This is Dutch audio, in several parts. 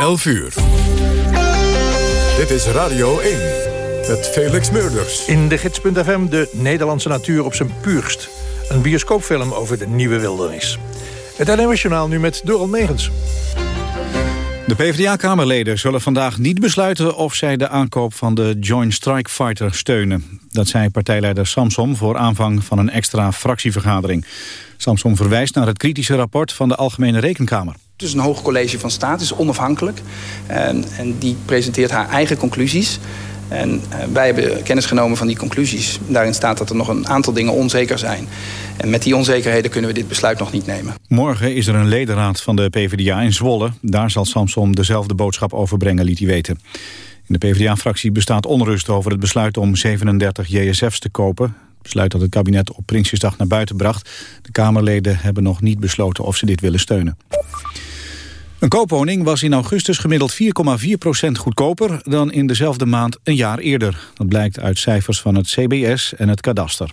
11 uur. Dit is Radio 1 met Felix Meurders. In de gids.fm de Nederlandse natuur op zijn puurst. Een bioscoopfilm over de nieuwe wildernis. Het NOS nu met Doral Megens. De PvdA-kamerleden zullen vandaag niet besluiten of zij de aankoop van de Joint Strike Fighter steunen. Dat zei partijleider Samsom voor aanvang van een extra fractievergadering. Samsom verwijst naar het kritische rapport van de Algemene Rekenkamer. Het is een hoog college van staat, is onafhankelijk. En, en die presenteert haar eigen conclusies. En eh, wij hebben kennis genomen van die conclusies. Daarin staat dat er nog een aantal dingen onzeker zijn. En met die onzekerheden kunnen we dit besluit nog niet nemen. Morgen is er een ledenraad van de PvdA in Zwolle. Daar zal Samson dezelfde boodschap overbrengen, liet hij weten. In de PvdA-fractie bestaat onrust over het besluit om 37 JSF's te kopen. Besluit dat het kabinet op Prinsjesdag naar buiten bracht. De Kamerleden hebben nog niet besloten of ze dit willen steunen. Een koopwoning was in augustus gemiddeld 4,4% goedkoper dan in dezelfde maand een jaar eerder. Dat blijkt uit cijfers van het CBS en het kadaster.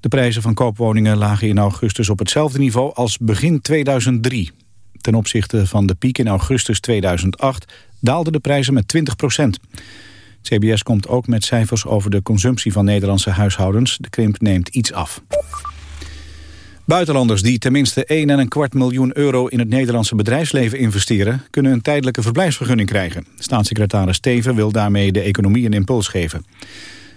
De prijzen van koopwoningen lagen in augustus op hetzelfde niveau als begin 2003. Ten opzichte van de piek in augustus 2008 daalden de prijzen met 20 procent. CBS komt ook met cijfers over de consumptie van Nederlandse huishoudens. De krimp neemt iets af. Buitenlanders die tenminste 1,25 miljoen euro in het Nederlandse bedrijfsleven investeren... kunnen een tijdelijke verblijfsvergunning krijgen. Staatssecretaris Steven wil daarmee de economie een impuls geven.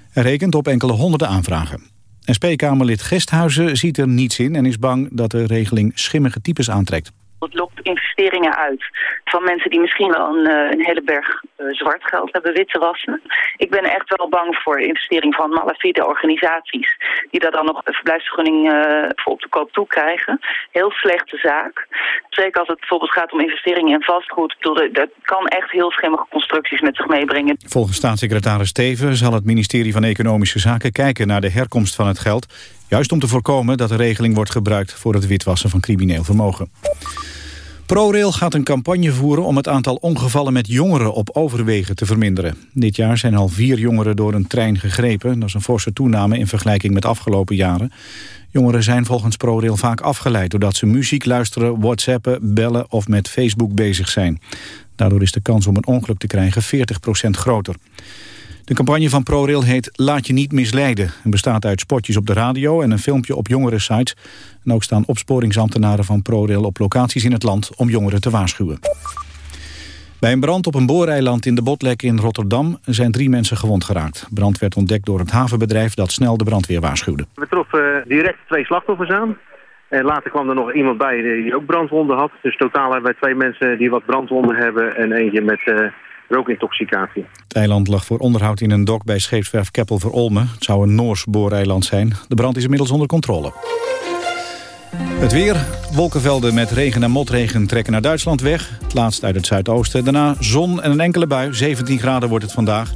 Hij rekent op enkele honderden aanvragen. SP-Kamerlid Gesthuizen ziet er niets in en is bang dat de regeling schimmige types aantrekt. Het lokt investeringen uit van mensen die misschien wel een, eh, een hele berg uh, zwart geld hebben witten wassen. Ik ben echt wel bang voor investering van malafide organisaties die daar dan nog een verblijfsvergunning uh, voor op de koop toe krijgen. Heel slechte zaak. Zeker als het bijvoorbeeld gaat om investeringen in vastgoed. Dat kan echt heel schimmige constructies met zich meebrengen. Volgens staatssecretaris Steven zal het ministerie van Economische Zaken kijken naar de herkomst van het geld. Juist om te voorkomen dat de regeling wordt gebruikt voor het witwassen van crimineel vermogen. ProRail gaat een campagne voeren om het aantal ongevallen met jongeren op overwegen te verminderen. Dit jaar zijn al vier jongeren door een trein gegrepen. Dat is een forse toename in vergelijking met afgelopen jaren. Jongeren zijn volgens ProRail vaak afgeleid doordat ze muziek luisteren, whatsappen, bellen of met Facebook bezig zijn. Daardoor is de kans om een ongeluk te krijgen 40% groter. De campagne van ProRail heet Laat je niet misleiden... en bestaat uit spotjes op de radio en een filmpje op sites. En ook staan opsporingsambtenaren van ProRail op locaties in het land... om jongeren te waarschuwen. Bij een brand op een booreiland in de Botlek in Rotterdam zijn drie mensen gewond geraakt. Brand werd ontdekt door het havenbedrijf dat snel de brandweer waarschuwde. We troffen eh, direct twee slachtoffers aan. En later kwam er nog iemand bij die ook brandwonden had. Dus totaal hebben wij twee mensen die wat brandwonden hebben en eentje met uh, rookintoxicatie. Het eiland lag voor onderhoud in een dok bij scheepswerf Keppel voor Olmen. Het zou een Noors booreiland zijn. De brand is inmiddels onder controle. Het weer, wolkenvelden met regen en motregen trekken naar Duitsland weg. Het laatst uit het zuidoosten. Daarna zon en een enkele bui. 17 graden wordt het vandaag.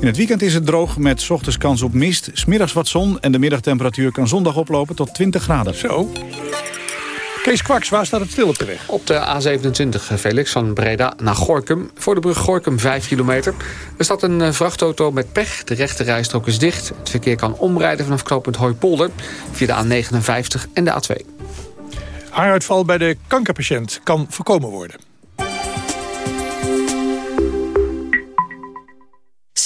In het weekend is het droog met ochtends kans op mist. Smiddags wat zon en de middagtemperatuur kan zondag oplopen tot 20 graden. Zo. Kees Kwaks, waar staat het stil op de weg? Op de A27, Felix, van Breda naar Gorkum. Voor de brug Gorkum 5 kilometer. Er staat een eh, vrachtauto met pech. De rechte rijstrook is dicht. Het verkeer kan omrijden vanaf knooppunt Hooipolder... via de A59 en de A2. Haaruitval bij de kankerpatiënt kan voorkomen worden.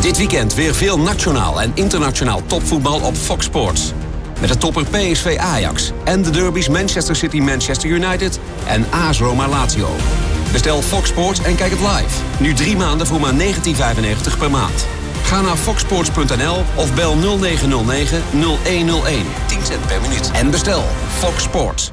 Dit weekend weer veel nationaal en internationaal topvoetbal op Fox Sports. Met de topper PSV Ajax en de derbies Manchester City Manchester United en AS Roma Lazio. Bestel Fox Sports en kijk het live. Nu drie maanden voor maar 19,95 per maand. Ga naar foxsports.nl of bel 0909 0101. 10 cent per minuut. En bestel Fox Sports.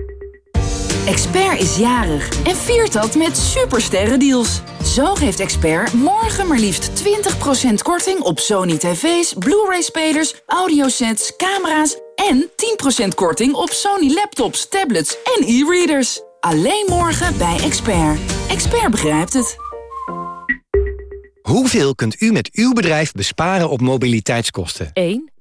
Expert is jarig en viert dat met supersterrendeals. Zo geeft Expert morgen maar liefst 20% korting op Sony tv's, Blu-ray spelers, audiosets, camera's en 10% korting op Sony laptops, tablets en e-readers. Alleen morgen bij Expert. Expert begrijpt het. Hoeveel kunt u met uw bedrijf besparen op mobiliteitskosten? 1,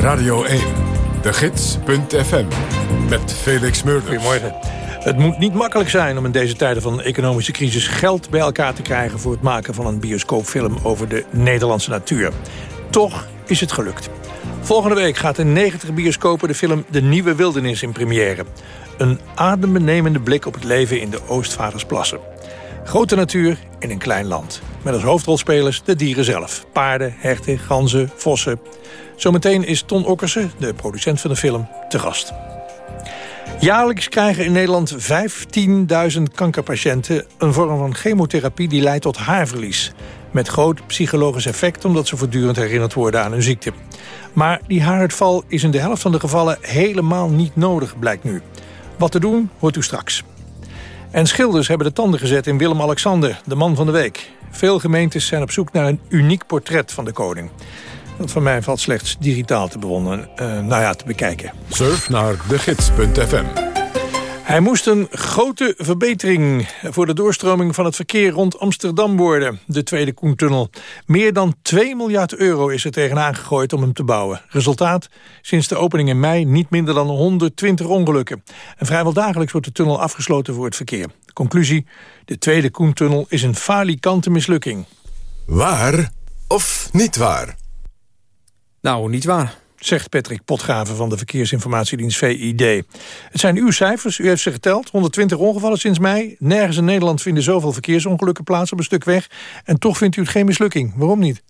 Radio 1. De Gids.fm. Met Felix Murders. Goedemorgen. Het moet niet makkelijk zijn om in deze tijden van economische crisis... geld bij elkaar te krijgen voor het maken van een bioscoopfilm... over de Nederlandse natuur. Toch is het gelukt. Volgende week gaat in 90 bioscopen de film De Nieuwe Wildernis in première. Een adembenemende blik op het leven in de Oostvaardersplassen. Grote natuur in een klein land. Met als hoofdrolspelers de dieren zelf. Paarden, herten, ganzen, vossen. Zometeen is Ton Okkersen, de producent van de film, te gast. Jaarlijks krijgen in Nederland 15.000 kankerpatiënten... een vorm van chemotherapie die leidt tot haarverlies. Met groot psychologisch effect omdat ze voortdurend herinnerd worden aan hun ziekte. Maar die haaruitval is in de helft van de gevallen helemaal niet nodig, blijkt nu. Wat te doen, hoort u straks. En schilders hebben de tanden gezet in Willem-Alexander, de man van de week. Veel gemeentes zijn op zoek naar een uniek portret van de koning. Dat van mij valt slechts digitaal te bewonderen, uh, nou ja, te bekijken. Surf naar degids.fm. Hij moest een grote verbetering voor de doorstroming van het verkeer rond Amsterdam worden, de Tweede Koentunnel. Meer dan 2 miljard euro is er tegenaan gegooid om hem te bouwen. Resultaat? Sinds de opening in mei niet minder dan 120 ongelukken. En vrijwel dagelijks wordt de tunnel afgesloten voor het verkeer. Conclusie? De Tweede Koentunnel is een falikante mislukking. Waar of niet waar? Nou, niet waar zegt Patrick Potgraven van de Verkeersinformatiedienst VID. Het zijn uw cijfers, u heeft ze geteld. 120 ongevallen sinds mei. Nergens in Nederland vinden zoveel verkeersongelukken plaats op een stuk weg. En toch vindt u het geen mislukking. Waarom niet?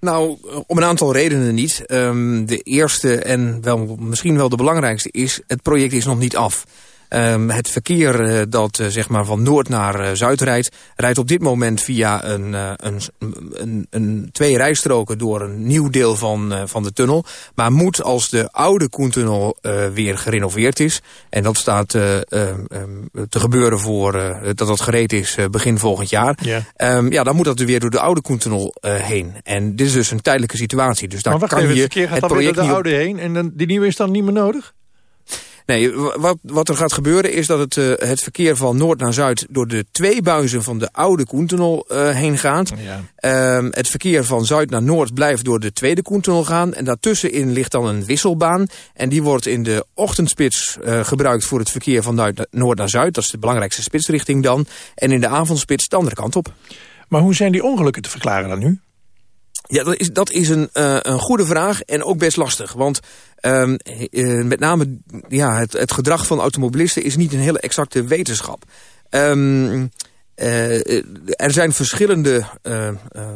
Nou, om een aantal redenen niet. Um, de eerste en wel, misschien wel de belangrijkste is... het project is nog niet af. Um, het verkeer uh, dat uh, zeg maar van noord naar uh, zuid rijdt... rijdt op dit moment via een, een, een, een, twee rijstroken door een nieuw deel van, van de tunnel. Maar moet als de oude Koentunnel weer gerenoveerd is... en dat staat um, te gebeuren voor dat dat gereed is begin volgend jaar... Um, ja, dan moet dat weer door de oude Koentunnel heen. En dit is dus een tijdelijke situatie. Dus daar maar wacht kan even, het verkeer gaat het dan weer door de oude heen... en dan, die nieuwe is dan niet meer nodig? Nee, wat, wat er gaat gebeuren is dat het, uh, het verkeer van noord naar zuid... door de twee buizen van de oude Koentunnel uh, heen gaat. Ja. Uh, het verkeer van zuid naar noord blijft door de tweede Koentunnel gaan. En daartussenin ligt dan een wisselbaan. En die wordt in de ochtendspits uh, gebruikt voor het verkeer van noord naar zuid. Dat is de belangrijkste spitsrichting dan. En in de avondspits de andere kant op. Maar hoe zijn die ongelukken te verklaren dan nu? Ja, dat is, dat is een, uh, een goede vraag en ook best lastig. Want um, uh, met name ja, het, het gedrag van automobilisten is niet een hele exacte wetenschap. Um, er zijn verschillende uh,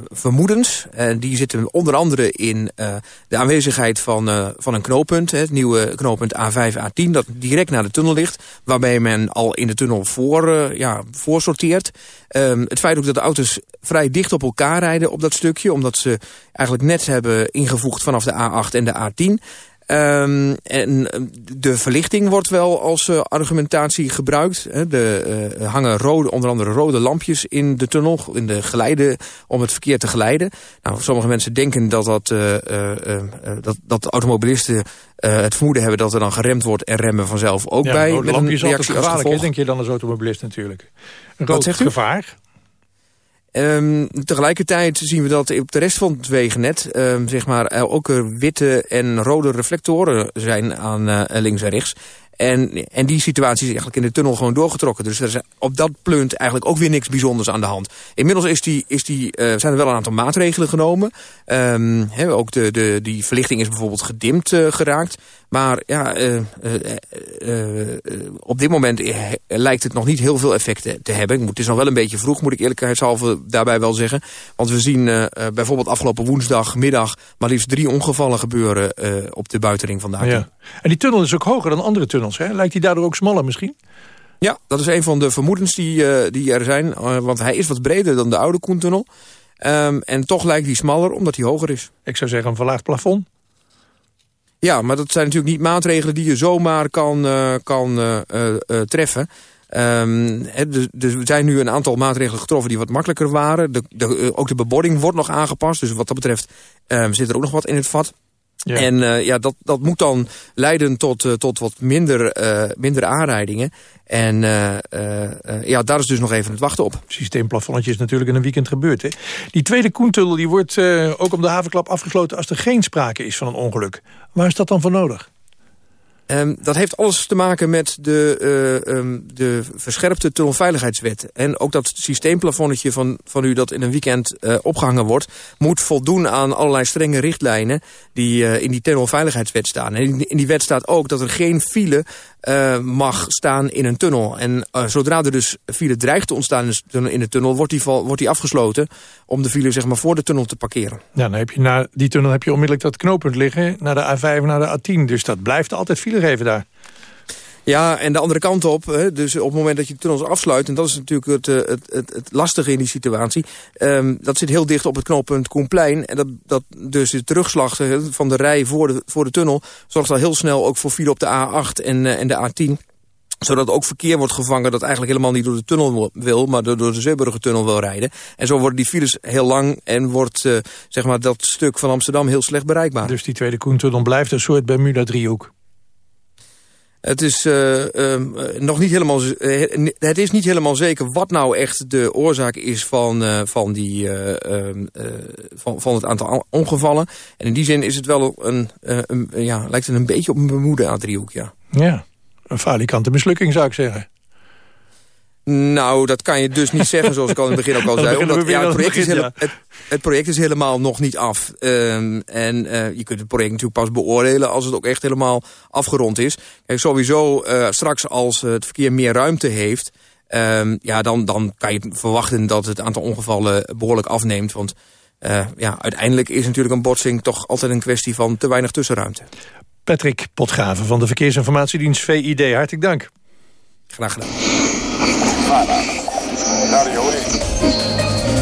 vermoedens. En die zitten onder andere in de aanwezigheid van, van een knooppunt. Het nieuwe knooppunt A5, A10, dat direct naar de tunnel ligt. Waarbij men al in de tunnel voor, ja, voor sorteert. Um, het feit ook dat de auto's vrij dicht op elkaar rijden op dat stukje. Omdat ze eigenlijk net hebben ingevoegd vanaf de A8 en de A10. Um, en de verlichting wordt wel als uh, argumentatie gebruikt. Er uh, hangen rode, onder andere rode lampjes in de tunnel, in de geleide, om het verkeer te geleiden. Nou, sommige mensen denken dat, dat, uh, dat, dat automobilisten het vermoeden hebben dat er dan geremd wordt en remmen vanzelf ook ja, bij. Rode met lampje is een altijd als gevaarlijk, denk je dan als automobilist natuurlijk. Een rood gevaar. Um, tegelijkertijd zien we dat op de rest van het wegennet um, zeg maar, er ook er witte en rode reflectoren zijn aan uh, links en rechts. En, en die situatie is eigenlijk in de tunnel gewoon doorgetrokken. Dus er is op dat punt eigenlijk ook weer niks bijzonders aan de hand. Inmiddels is die, is die, uh, zijn er wel een aantal maatregelen genomen. Um, ook de, de, die verlichting is bijvoorbeeld gedimd geraakt. Maar ja, uh, op dit moment lijkt het nog niet heel veel effect te, te hebben. Het is nog wel een beetje vroeg, moet ik eerlijkheidshalve daarbij wel zeggen. Want we zien bijvoorbeeld afgelopen woensdagmiddag... maar liefst drie ongevallen gebeuren op de buitenring van de A10. Ja. En die tunnel is ook hoger dan andere tunnels, hè? Lijkt die daardoor ook smaller misschien? Ja, dat is een van de vermoedens die, die er zijn. want hij is wat breder dan de oude Koentunnel. Um, en toch lijkt die smaller, omdat hij hoger is. Ik zou zeggen een verlaagd plafond. Ja, maar dat zijn natuurlijk niet maatregelen die je zomaar kan, uh, kan uh, uh, treffen. Um, he, dus, dus er zijn nu een aantal maatregelen getroffen die wat makkelijker waren. De, de, ook de bebording wordt nog aangepast. Dus wat dat betreft um, zit er ook nog wat in het vat. Ja. En uh, ja, dat, dat moet dan leiden tot, uh, tot wat minder, uh, minder aanrijdingen. En ja, daar is dus nog even het wachten op. Systeemplafonnetje is natuurlijk in een weekend gebeurd. Hè? Die tweede Koentunnel die wordt ook om de havenklap afgesloten... als er geen sprake is van een ongeluk. Waar is dat dan voor nodig? Um, dat heeft alles te maken met de, uh, um, de verscherpte tunnelveiligheidswet. En ook dat systeemplafonnetje van, van u dat in een weekend uh, opgehangen wordt... moet voldoen aan allerlei strenge richtlijnen die uh, in die tunnelveiligheidswet staan. En in, die wet staat ook dat er geen file mag staan in een tunnel. En zodra er dus file dreigt te ontstaan in de tunnel... wordt die, wordt die afgesloten om de file zeg maar, voor de tunnel te parkeren. Ja, dan heb je na die tunnel heb je onmiddellijk dat knooppunt liggen... naar de A5 naar de A10. Dus dat blijft altijd file geven daar. Ja, en de andere kant op, hè, dus op het moment dat je de tunnels afsluit... en dat is natuurlijk het, het, het, het lastige in die situatie... Um, dat zit heel dicht op het knooppunt Koenplein. En dat, dat dus de terugslag van de rij voor de, voor de tunnel... zorgt al heel snel ook voor file op de A8 en, uh, en de A10 zodat ook verkeer wordt gevangen dat eigenlijk helemaal niet door de tunnel wil... maar door, door de Zeeburgertunnel wil rijden. En zo worden die files heel lang en wordt uh, zeg maar dat stuk van Amsterdam heel slecht bereikbaar. Dus die tweede Koentunnel blijft een soort Bermuda-driehoek? Het is, uh, uh, nog niet helemaal, uh, het is niet helemaal zeker wat nou echt de oorzaak is van, van, die, ehm, van, van het aantal ongevallen. En in die zin is het wel een, een ja, lijkt het een beetje op een bemoede driehoek, ja. Ja, een falikante mislukking zou ik zeggen. Nou, dat kan je dus niet zeggen, zoals ik al in het begin ook al zei. Omdat, ja, het, project is hele, het, het, project is helemaal nog niet af. Um, en uh, je kunt het project natuurlijk pas beoordelen als het ook echt helemaal afgerond is. Kijk, sowieso uh, straks als het verkeer meer ruimte heeft... Um, ja, dan, dan kan je verwachten dat het aantal ongevallen behoorlijk afneemt. Want uh, ja, uiteindelijk is natuurlijk een botsing toch altijd een kwestie van te weinig tussenruimte. Patrick Potgraven van de Verkeersinformatiedienst VID, hartelijk dank. Graag gedaan.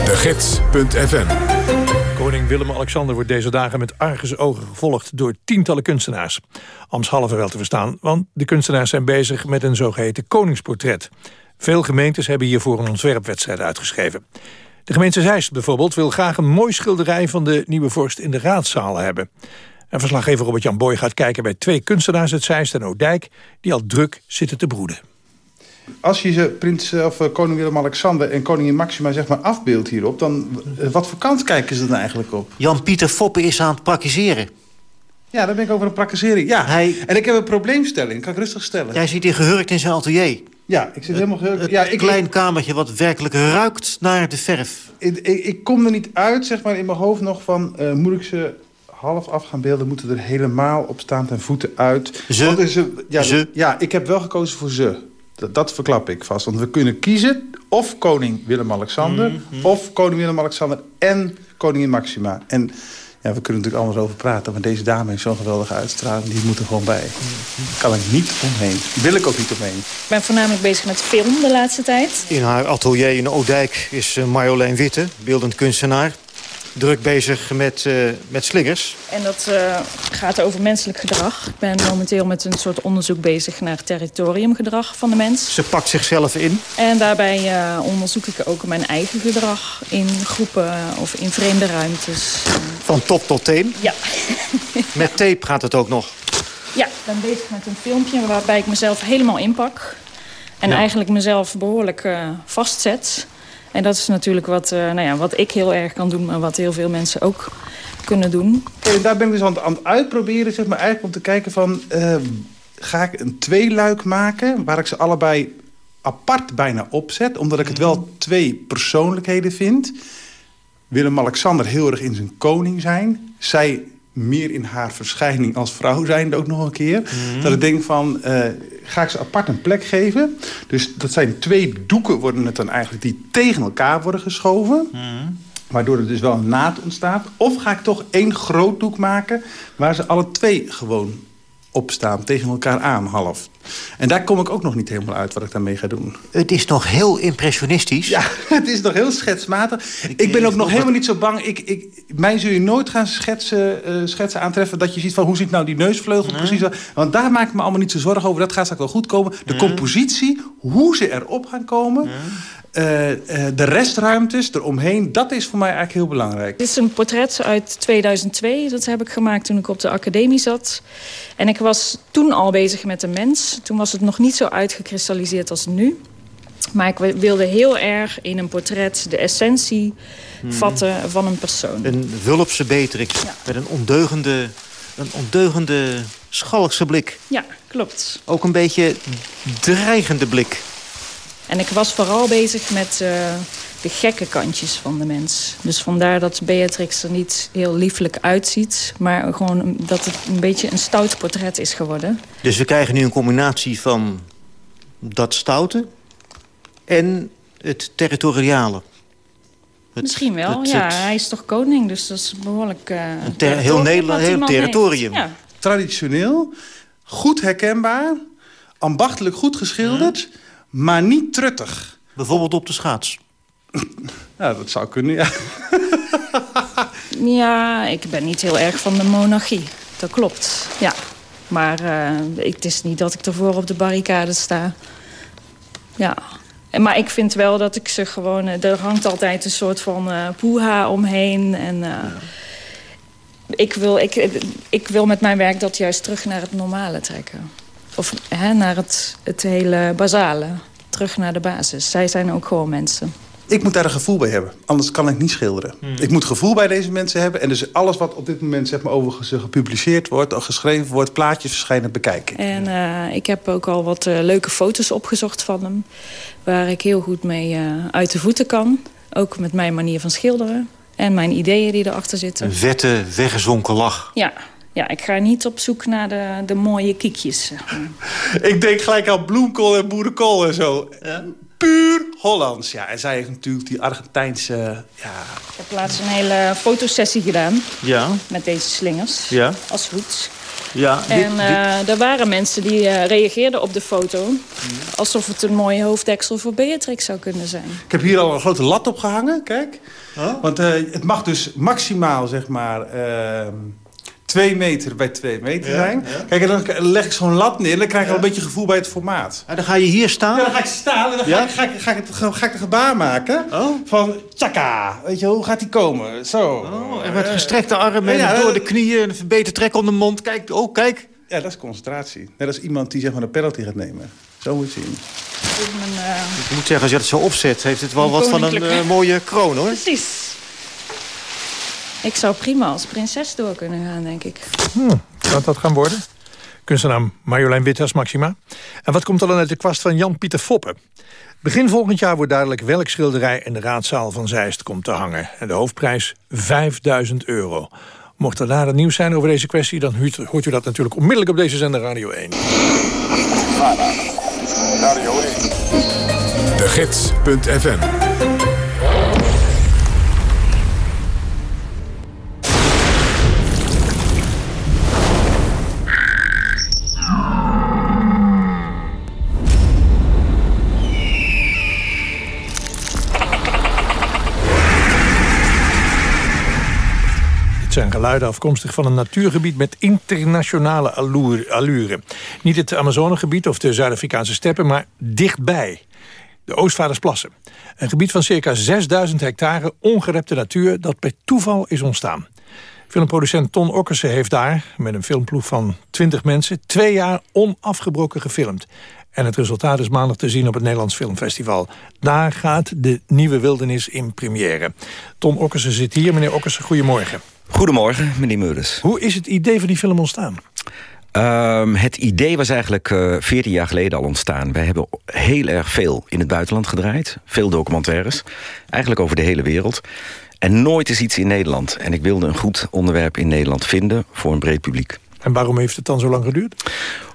De Gids.fm Koning Willem-Alexander wordt deze dagen met argusogen gevolgd door tientallen kunstenaars. Amshalve wel te verstaan, want de kunstenaars zijn bezig met een zogeheten koningsportret. Veel gemeentes hebben hiervoor een ontwerpwedstrijd uitgeschreven. De gemeente Zeist bijvoorbeeld wil graag een mooi schilderij van de nieuwe vorst in de raadzaal hebben. En verslaggever Robert-Jan Boy gaat kijken bij twee kunstenaars uit Zeist en Oudijk... die al druk zitten te broeden. Als je ze prins, of uh, koning Willem-Alexander en koningin Maxima zeg maar afbeeldt hierop... dan uh, wat voor kant kijken ze dan eigenlijk op? Jan-Pieter Foppe is aan het praktiseren. Ja, daar ben ik over een praktisering. Ja, Hij... en ik heb een probleemstelling. Kan ik rustig stellen? Jij zit hier gehurkt in zijn atelier. Ja, ik zit helemaal gehurkt. Ja, ik, klein kamertje wat werkelijk ruikt naar de verf. Ik, ik, ik, kom er niet uit, zeg maar, in mijn hoofd nog van... Uh, moet ik ze half af gaan beelden, moeten er helemaal op staan ten voeten uit. Ze? Ze, ja, ze? Ja, ik heb wel gekozen voor ze. Dat, dat, verklap ik vast. Want we kunnen kiezen of koning Willem-Alexander... Mm -hmm. of koning Willem-Alexander en koningin Maxima. En ja, we kunnen natuurlijk anders over praten... maar deze dame heeft zo'n geweldige uitstraling. Die moet er gewoon bij. Daar kan ik niet omheen. Wil ik ook niet omheen. Ik ben voornamelijk bezig met film de laatste tijd. In haar atelier in Oudijk is Marjolein Witte, beeldend kunstenaar druk bezig met, uh, met slingers. En dat uh, gaat over menselijk gedrag. Ik ben momenteel met een soort onderzoek bezig naar territoriumgedrag van de mens. Ze pakt zichzelf in. En daarbij uh, onderzoek ik ook mijn eigen gedrag in groepen of in vreemde ruimtes. Van top tot teen? Ja. met tape gaat het ook nog? Ja, ik ben bezig met een filmpje waarbij ik mezelf helemaal inpak. En ja. eigenlijk mezelf behoorlijk vastzet. En dat is natuurlijk wat, uh, nou ja, wat ik heel erg kan doen... maar wat heel veel mensen ook kunnen doen. En daar ben ik dus aan, aan het uitproberen, zeg maar, eigenlijk om te kijken van... Uh, ga ik een tweeluik maken... waar ik ze allebei apart bijna opzet. Omdat ik het wel twee persoonlijkheden vind. Willem-Alexander heel erg in zijn koning zijn. Zij meer in haar verschijning als vrouw zijnde ook nog een keer. Dat ik denk van, eh, ga ik ze apart een plek geven? Dus dat zijn twee doeken worden het dan eigenlijk... die tegen elkaar worden geschoven. Waardoor er dus wel een naad ontstaat. Of ga ik toch één groot doek maken... waar ze alle twee gewoon opstaan, tegen elkaar aan, half. En daar kom ik ook nog niet helemaal uit wat ik daarmee ga doen. Het is nog heel impressionistisch. Ja, het is nog heel schetsmatig. Ik, ben ook nog helemaal niet zo bang. Ik, ik, mij zul je nooit gaan schetsen, eh, schetsen aantreffen... dat je ziet van hoe ziet nou die neusvleugel precies... Want daar maak ik me allemaal niet zo zorgen over. Dat gaat straks wel goed komen. De compositie, hoe ze erop gaan komen... eh, eh, de restruimtes eromheen, dat is voor mij eigenlijk heel belangrijk. Dit is een portret uit 2002. Dat heb ik gemaakt toen ik op de academie zat. En ik was toen al bezig met de mens. Toen was het nog niet zo uitgekristalliseerd als nu. Maar ik wilde heel erg in een portret de essentie Mhm. vatten van een persoon. Een Wulpse Beatrix met een ondeugende, een ondeugende schalkse blik. Ja, klopt. Ook een beetje dreigende blik. En ik was vooral bezig met eh, de gekke kantjes van de mens. Dus vandaar dat Beatrix er niet heel lieflijk uitziet... maar gewoon dat het een beetje een stout portret is geworden. Dus we krijgen nu een combinatie van dat stoute en het territoriale. Het- Misschien wel, het- ja. het- Hij is toch koning, dus dat is behoorlijk... eh, ter- heel Nederland- heel territorium. Ja. Traditioneel, goed herkenbaar, ambachtelijk goed geschilderd... maar niet truttig. Bijvoorbeeld op de schaats. Ja, dat zou kunnen, ja. Ja, ik ben niet heel erg van de monarchie. Dat klopt, ja. Maar eh, ik- het is niet dat ik ervoor op de barricade sta. Ja. Maar ik vind wel dat ik ze gewoon... eh, Er hangt altijd een soort van eh poeha omheen. En eh, ik, wil, ik, ik wil met mijn werk dat juist terug naar het normale trekken. Of hè, naar het, het hele basale. Terug naar de basis. Zij zijn ook gewoon mensen. Ik moet daar een gevoel bij hebben. Anders kan ik niet schilderen. Ik moet gevoel bij deze mensen hebben. En dus alles wat op dit moment zeg maar, over gepubliceerd wordt... of geschreven wordt, plaatjes verschijnen, bekijken. En eh, ik heb ook al wat eh, leuke foto's opgezocht van hem. Waar ik heel goed mee eh, uit de voeten kan. Ook met mijn manier van schilderen. En mijn ideeën die erachter zitten. Een vette, weggezonken lach. Ja, ja ik ga niet op zoek naar de, de mooie kiekjes. zeg maar. Ik denk gelijk aan bloemkool en boerenkool en zo. Puur Hollands. Ja, en zij heeft natuurlijk die Argentijnse... Ja, Ik heb laatst een hele fotosessie gedaan. Ja. Met deze slingers. Ja. Als hoed. Ja, dit- En eh, er waren mensen die eh, reageerden op de foto... alsof het een mooie hoofddeksel voor Beatrix zou kunnen zijn. Ik heb hier al een grote lat opgehangen, kijk. Want eh, het mag dus maximaal, zeg maar, ehm twee meter bij twee meter Ja, zijn. ja. Kijk, en dan leg ik zo'n lat neer en dan krijg ik al een beetje gevoel bij het formaat. En dan ga je hier staan? Ja, dan ga ik staan en dan ga, ik, ga, ik, ga, ik, het, ga ik de gebaar maken van tjaka. Weet je, hoe gaat die komen? Zo. Oh, en met gestrekte armen Ja, en door de dat- knieën... en een beter trek om de mond. Kijk, oh, kijk. Ja, dat is concentratie. Net als iemand die zeg maar een penalty gaat nemen. Zo moet je het zien. Eh, Ik moet zeggen, als je het zo opzet... heeft het wel Een wat van een eh, mooie kroon, hoor. Precies. Ik zou prima als prinses door kunnen gaan, denk ik. Hmm, het dat gaan worden? Kunstenaar Marjolein Witte als Maxima. En wat komt er dan uit de kwast van Jan-Pieter Foppen? Begin volgend jaar wordt duidelijk welk schilderij in de raadzaal van Zeist komt te hangen. En de hoofdprijs 5000 euro. Mocht er nader nieuws zijn over deze kwestie... dan hoort- hoort u dat natuurlijk onmiddellijk op deze zender Radio 1. De Gids.fm Het zijn geluiden afkomstig van een natuurgebied met internationale allure-. Niet het Amazonegebied of de Zuid-Afrikaanse steppen, maar dichtbij. De Oostvaardersplassen. Een gebied van circa 6000 hectare ongerepte natuur dat per toeval is ontstaan. Filmproducent Ton Okkersen heeft daar, met een filmploeg van 20 mensen... twee jaar onafgebroken gefilmd. En het resultaat is maandag te zien op het Nederlands Filmfestival. Daar gaat de Nieuwe Wildernis in première. Ton Okkersen zit hier. Meneer Okkersen, goedemorgen. Goedemorgen, meneer Meurders. Hoe is het idee van die film ontstaan? Ehm, het idee was eigenlijk eh 14 jaar geleden al ontstaan. Wij hebben heel erg veel in het buitenland gedraaid. Veel documentaires. Eigenlijk over de hele wereld. En nooit is iets in Nederland. En ik wilde een goed onderwerp in Nederland vinden voor een breed publiek. En waarom heeft het dan zo lang geduurd?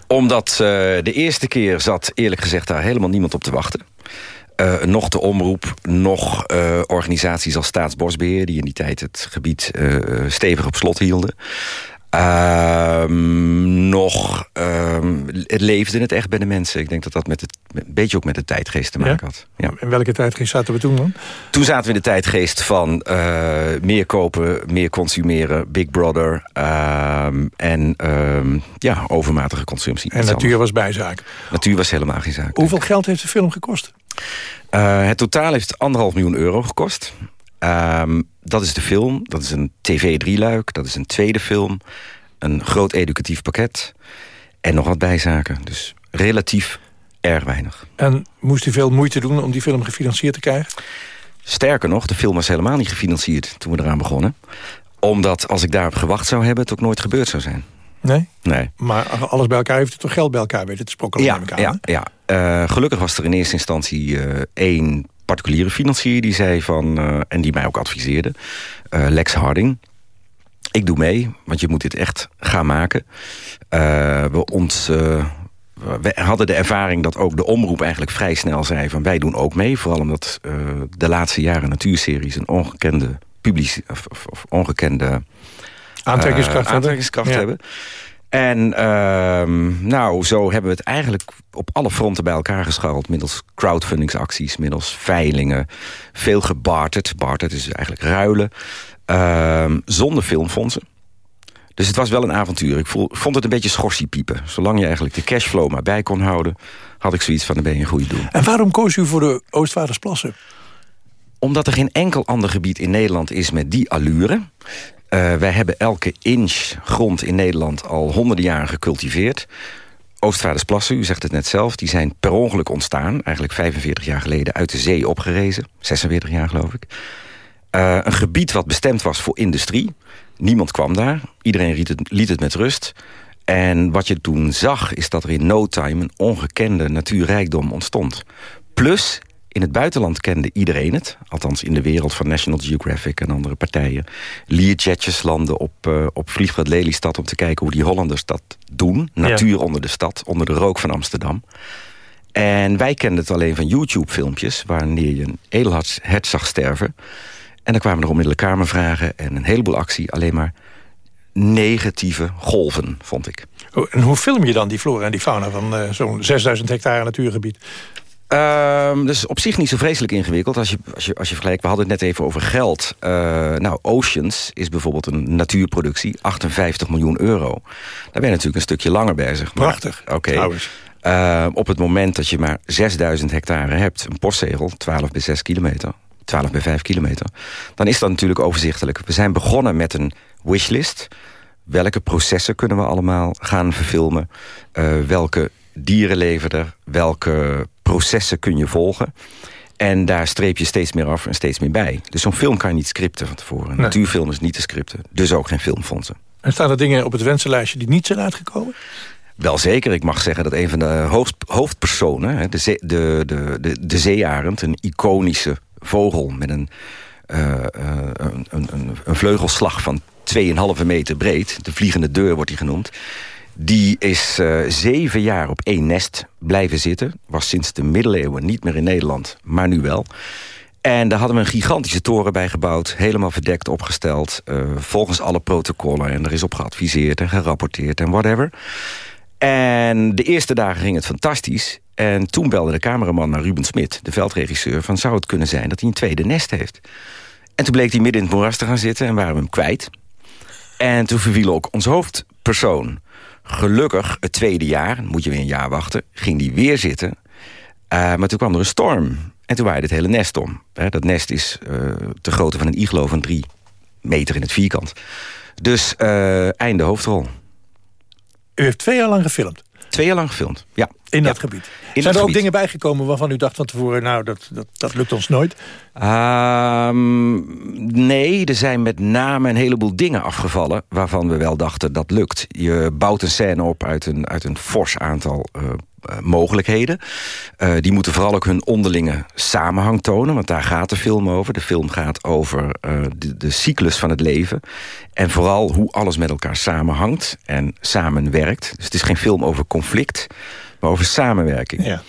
Omdat eh, de eerste keer zat eerlijk gezegd daar helemaal niemand op te wachten. Eh, nog de omroep, nog eh, organisaties als Staatsbosbeheer... die in die tijd het gebied eh, stevig op slot hielden. Ehm, nog, ehm, het leefde het echt bij de mensen. Ik denk dat dat met het, een beetje ook met de tijdgeest te maken had. Ja. In welke tijdgeest zaten we toen dan? Toen zaten we in de tijdgeest van meer kopen, meer consumeren, Big Brother... ehm, en ja, overmatige consumptie. En natuur was bijzaak. Natuur was helemaal geen zaak. Hoeveel geld heeft de film gekost? Eh, het totaal heeft anderhalf miljoen euro gekost. Ehm, dat is de film, dat is een tv-drieluik, dat is een tweede film... een groot educatief pakket en nog wat bijzaken. Dus relatief erg weinig. En moest u veel moeite doen om die film gefinancierd te krijgen? Sterker nog, de film was helemaal niet gefinancierd toen we eraan begonnen. Omdat als ik daarop gewacht zou hebben, het ook nooit gebeurd zou zijn. Nee? Nee. Maar alles bij elkaar heeft u toch geld bij elkaar weten te sprokkelen? Ja, aan, ja, ja. Eh, gelukkig was er in eerste instantie eh, één particuliere financier die zei van, eh, en die mij ook adviseerde, Lex Harding. Ik doe mee, want je moet dit echt gaan maken. We, ons, we hadden de ervaring dat ook de omroep eigenlijk vrij snel zei van wij doen ook mee. Vooral omdat de laatste jaren natuurseries een ongekende publiek of, of, of ongekende Aantrekkingskracht eh, hebben. aantrekkingskracht Ja. hebben. En ehm, nou, zo hebben we het eigenlijk op alle fronten bij elkaar gescharreld. Middels crowdfundingsacties, middels veilingen. Veel gebarterd. Barterd is eigenlijk ruilen. Ehm, zonder filmfondsen. Dus het was wel een avontuur. Ik vond het een beetje schorsiepiep. Zolang je eigenlijk de cashflow maar bij kon houden... had ik zoiets van, dan ben je een goede doel. En waarom koos u voor de Oostvaardersplassen? Omdat er geen enkel ander gebied in Nederland is met die allure. Eh, wij hebben elke inch grond in Nederland al honderden jaren gecultiveerd. Oostvaardersplassen, u zegt het net zelf, die zijn per ongeluk ontstaan. Eigenlijk 45 jaar geleden uit de zee opgerezen. 46 jaar geloof ik. Eh, een gebied wat bestemd was voor industrie. Niemand kwam daar. Iedereen liet het, liet het met rust. En wat je toen zag, is dat er in no time... een ongekende natuurrijkdom ontstond. Plus, in het buitenland kende iedereen het. Althans in de wereld van National Geographic en andere partijen. Learjetjes landen op, eh, op Vliegveld Lelystad... om te kijken hoe die Hollanders dat doen. Natuur onder de stad, onder de rook van Amsterdam. En wij kenden het alleen van YouTube-filmpjes... wanneer je een edelhert zag sterven. En dan kwamen er onmiddellijk kamervragen en een heleboel actie. Alleen maar negatieve golven, vond ik. Oh, En hoe film je dan die flora en die fauna van eh, zo'n 6000 hectare natuurgebied? Ehm dus op zich niet zo vreselijk ingewikkeld als je, als je, als je vergelijkt. We hadden het net even over geld. Eh, nou, Oceans is bijvoorbeeld een natuurproductie. 58 miljoen euro. Daar ben je natuurlijk een stukje langer bezig. Maar, Prachtig, Oké. trouwens. Eh, op het moment dat je maar 6000 hectare hebt... een postzegel, 12 bij 6 kilometer... 12 bij 5 kilometer... dan is dat natuurlijk overzichtelijk. We zijn begonnen met een wishlist. Welke processen kunnen we allemaal gaan verfilmen? Eh, welke dieren leven er? Welke processen kun je volgen? En daar streep je steeds meer af en steeds meer bij. Dus zo'n film kan je niet scripten van tevoren. Een Nee. natuurfilm is niet te scripten. Dus ook geen filmfondsen. En staan er dingen op het wensenlijstje die niet zijn uitgekomen? Wel zeker. Ik mag zeggen dat een van de hoofd, hoofdpersonen... de, zee, de, de, de, de zeearend, een iconische vogel... met een, eh, eh, een, een, een, een vleugelslag van 2,5 meter breed... de vliegende deur wordt die genoemd... die is eh, zeven jaar op één nest blijven zitten. Was sinds de middeleeuwen niet meer in Nederland, maar nu wel... En daar hadden we een gigantische toren bij gebouwd. Helemaal verdekt opgesteld. eh, volgens alle protocollen. En er is op geadviseerd en gerapporteerd en whatever. En de eerste dagen ging het fantastisch. En toen belde de cameraman naar Ruben Smit, de veldregisseur... van zou het kunnen zijn dat hij een tweede nest heeft. En toen bleek hij midden in het moeras te gaan zitten... en waren we hem kwijt. En toen verviel ook onze hoofdpersoon. Gelukkig, het tweede jaar, moet je weer een jaar wachten... ging die weer zitten. Uh, maar toen kwam er een storm. En toen waaide het hele nest om. Dat nest is uh, de grootte van een iglo van drie meter in het vierkant. Dus uh, einde hoofdrol. U heeft twee jaar lang gefilmd. Twee jaar lang gefilmd, ja. In dat Ja. gebied. In Zijn er ook dingen bijgekomen waarvan u dacht van tevoren... nou, dat, dat, dat lukt ons nooit? Ehm, nee, er zijn met name een heleboel dingen afgevallen... waarvan we wel dachten dat lukt. Je bouwt een scène op uit een, uit een fors aantal eh, mogelijkheden. Eh, die moeten vooral ook hun onderlinge samenhang tonen... want daar gaat de film over. De film gaat over eh, de, de cyclus van het leven... en vooral hoe alles met elkaar samenhangt en samenwerkt. Dus het is geen film over conflict, maar over samenwerking. Ja.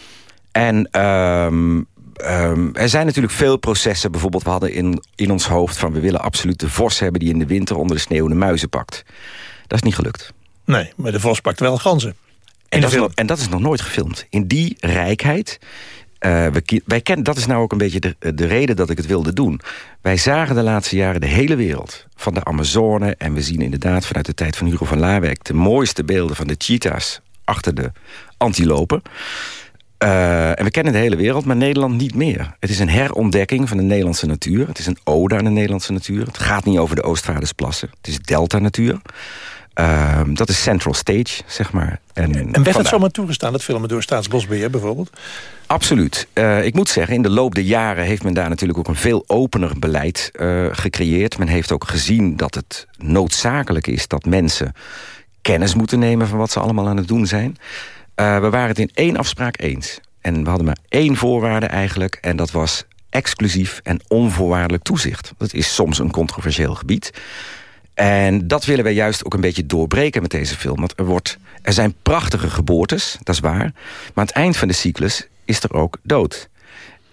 En ehm, ehm, er zijn natuurlijk veel processen. Bijvoorbeeld, we hadden in, in ons hoofd van... we willen absoluut de vos hebben die in de winter onder de sneeuw de muizen pakt. Dat is niet gelukt. Nee, maar de vos pakt wel ganzen. En dat, is nog, en dat is nog nooit gefilmd. In die rijkheid... eh, we, wij kennen, dat is nou ook een beetje de, de reden dat ik het wilde doen. Wij zagen de laatste jaren de hele wereld. Van de Amazone. En we zien inderdaad vanuit de tijd van Hugo van Laarwijk... de mooiste beelden van de cheetahs achter de antilopen. Eh, en we kennen de hele wereld, maar Nederland niet meer. Het is een herontdekking van de Nederlandse natuur. Het is een ode aan de Nederlandse natuur. Het gaat niet over de Oostvaardersplassen. Het is delta-natuur. Ehm, dat is central stage, zeg maar. En, En werd het vandaar- zomaar toegestaan, dat filmen door Staatsbosbeheer bijvoorbeeld? Absoluut. Eh, ik moet zeggen, in de loop der jaren heeft men daar natuurlijk ook een veel opener beleid eh, gecreëerd. Men heeft ook gezien dat het noodzakelijk is dat mensen kennis moeten nemen van wat ze allemaal aan het doen zijn. Eh, we waren het in één afspraak eens. En we hadden maar één voorwaarde eigenlijk. En dat was exclusief en onvoorwaardelijk toezicht. Dat is soms een controversieel gebied. En dat willen wij juist ook een beetje doorbreken met deze film. Want er, wordt, er zijn prachtige geboortes, dat is waar. Maar aan het eind van de cyclus is er ook dood.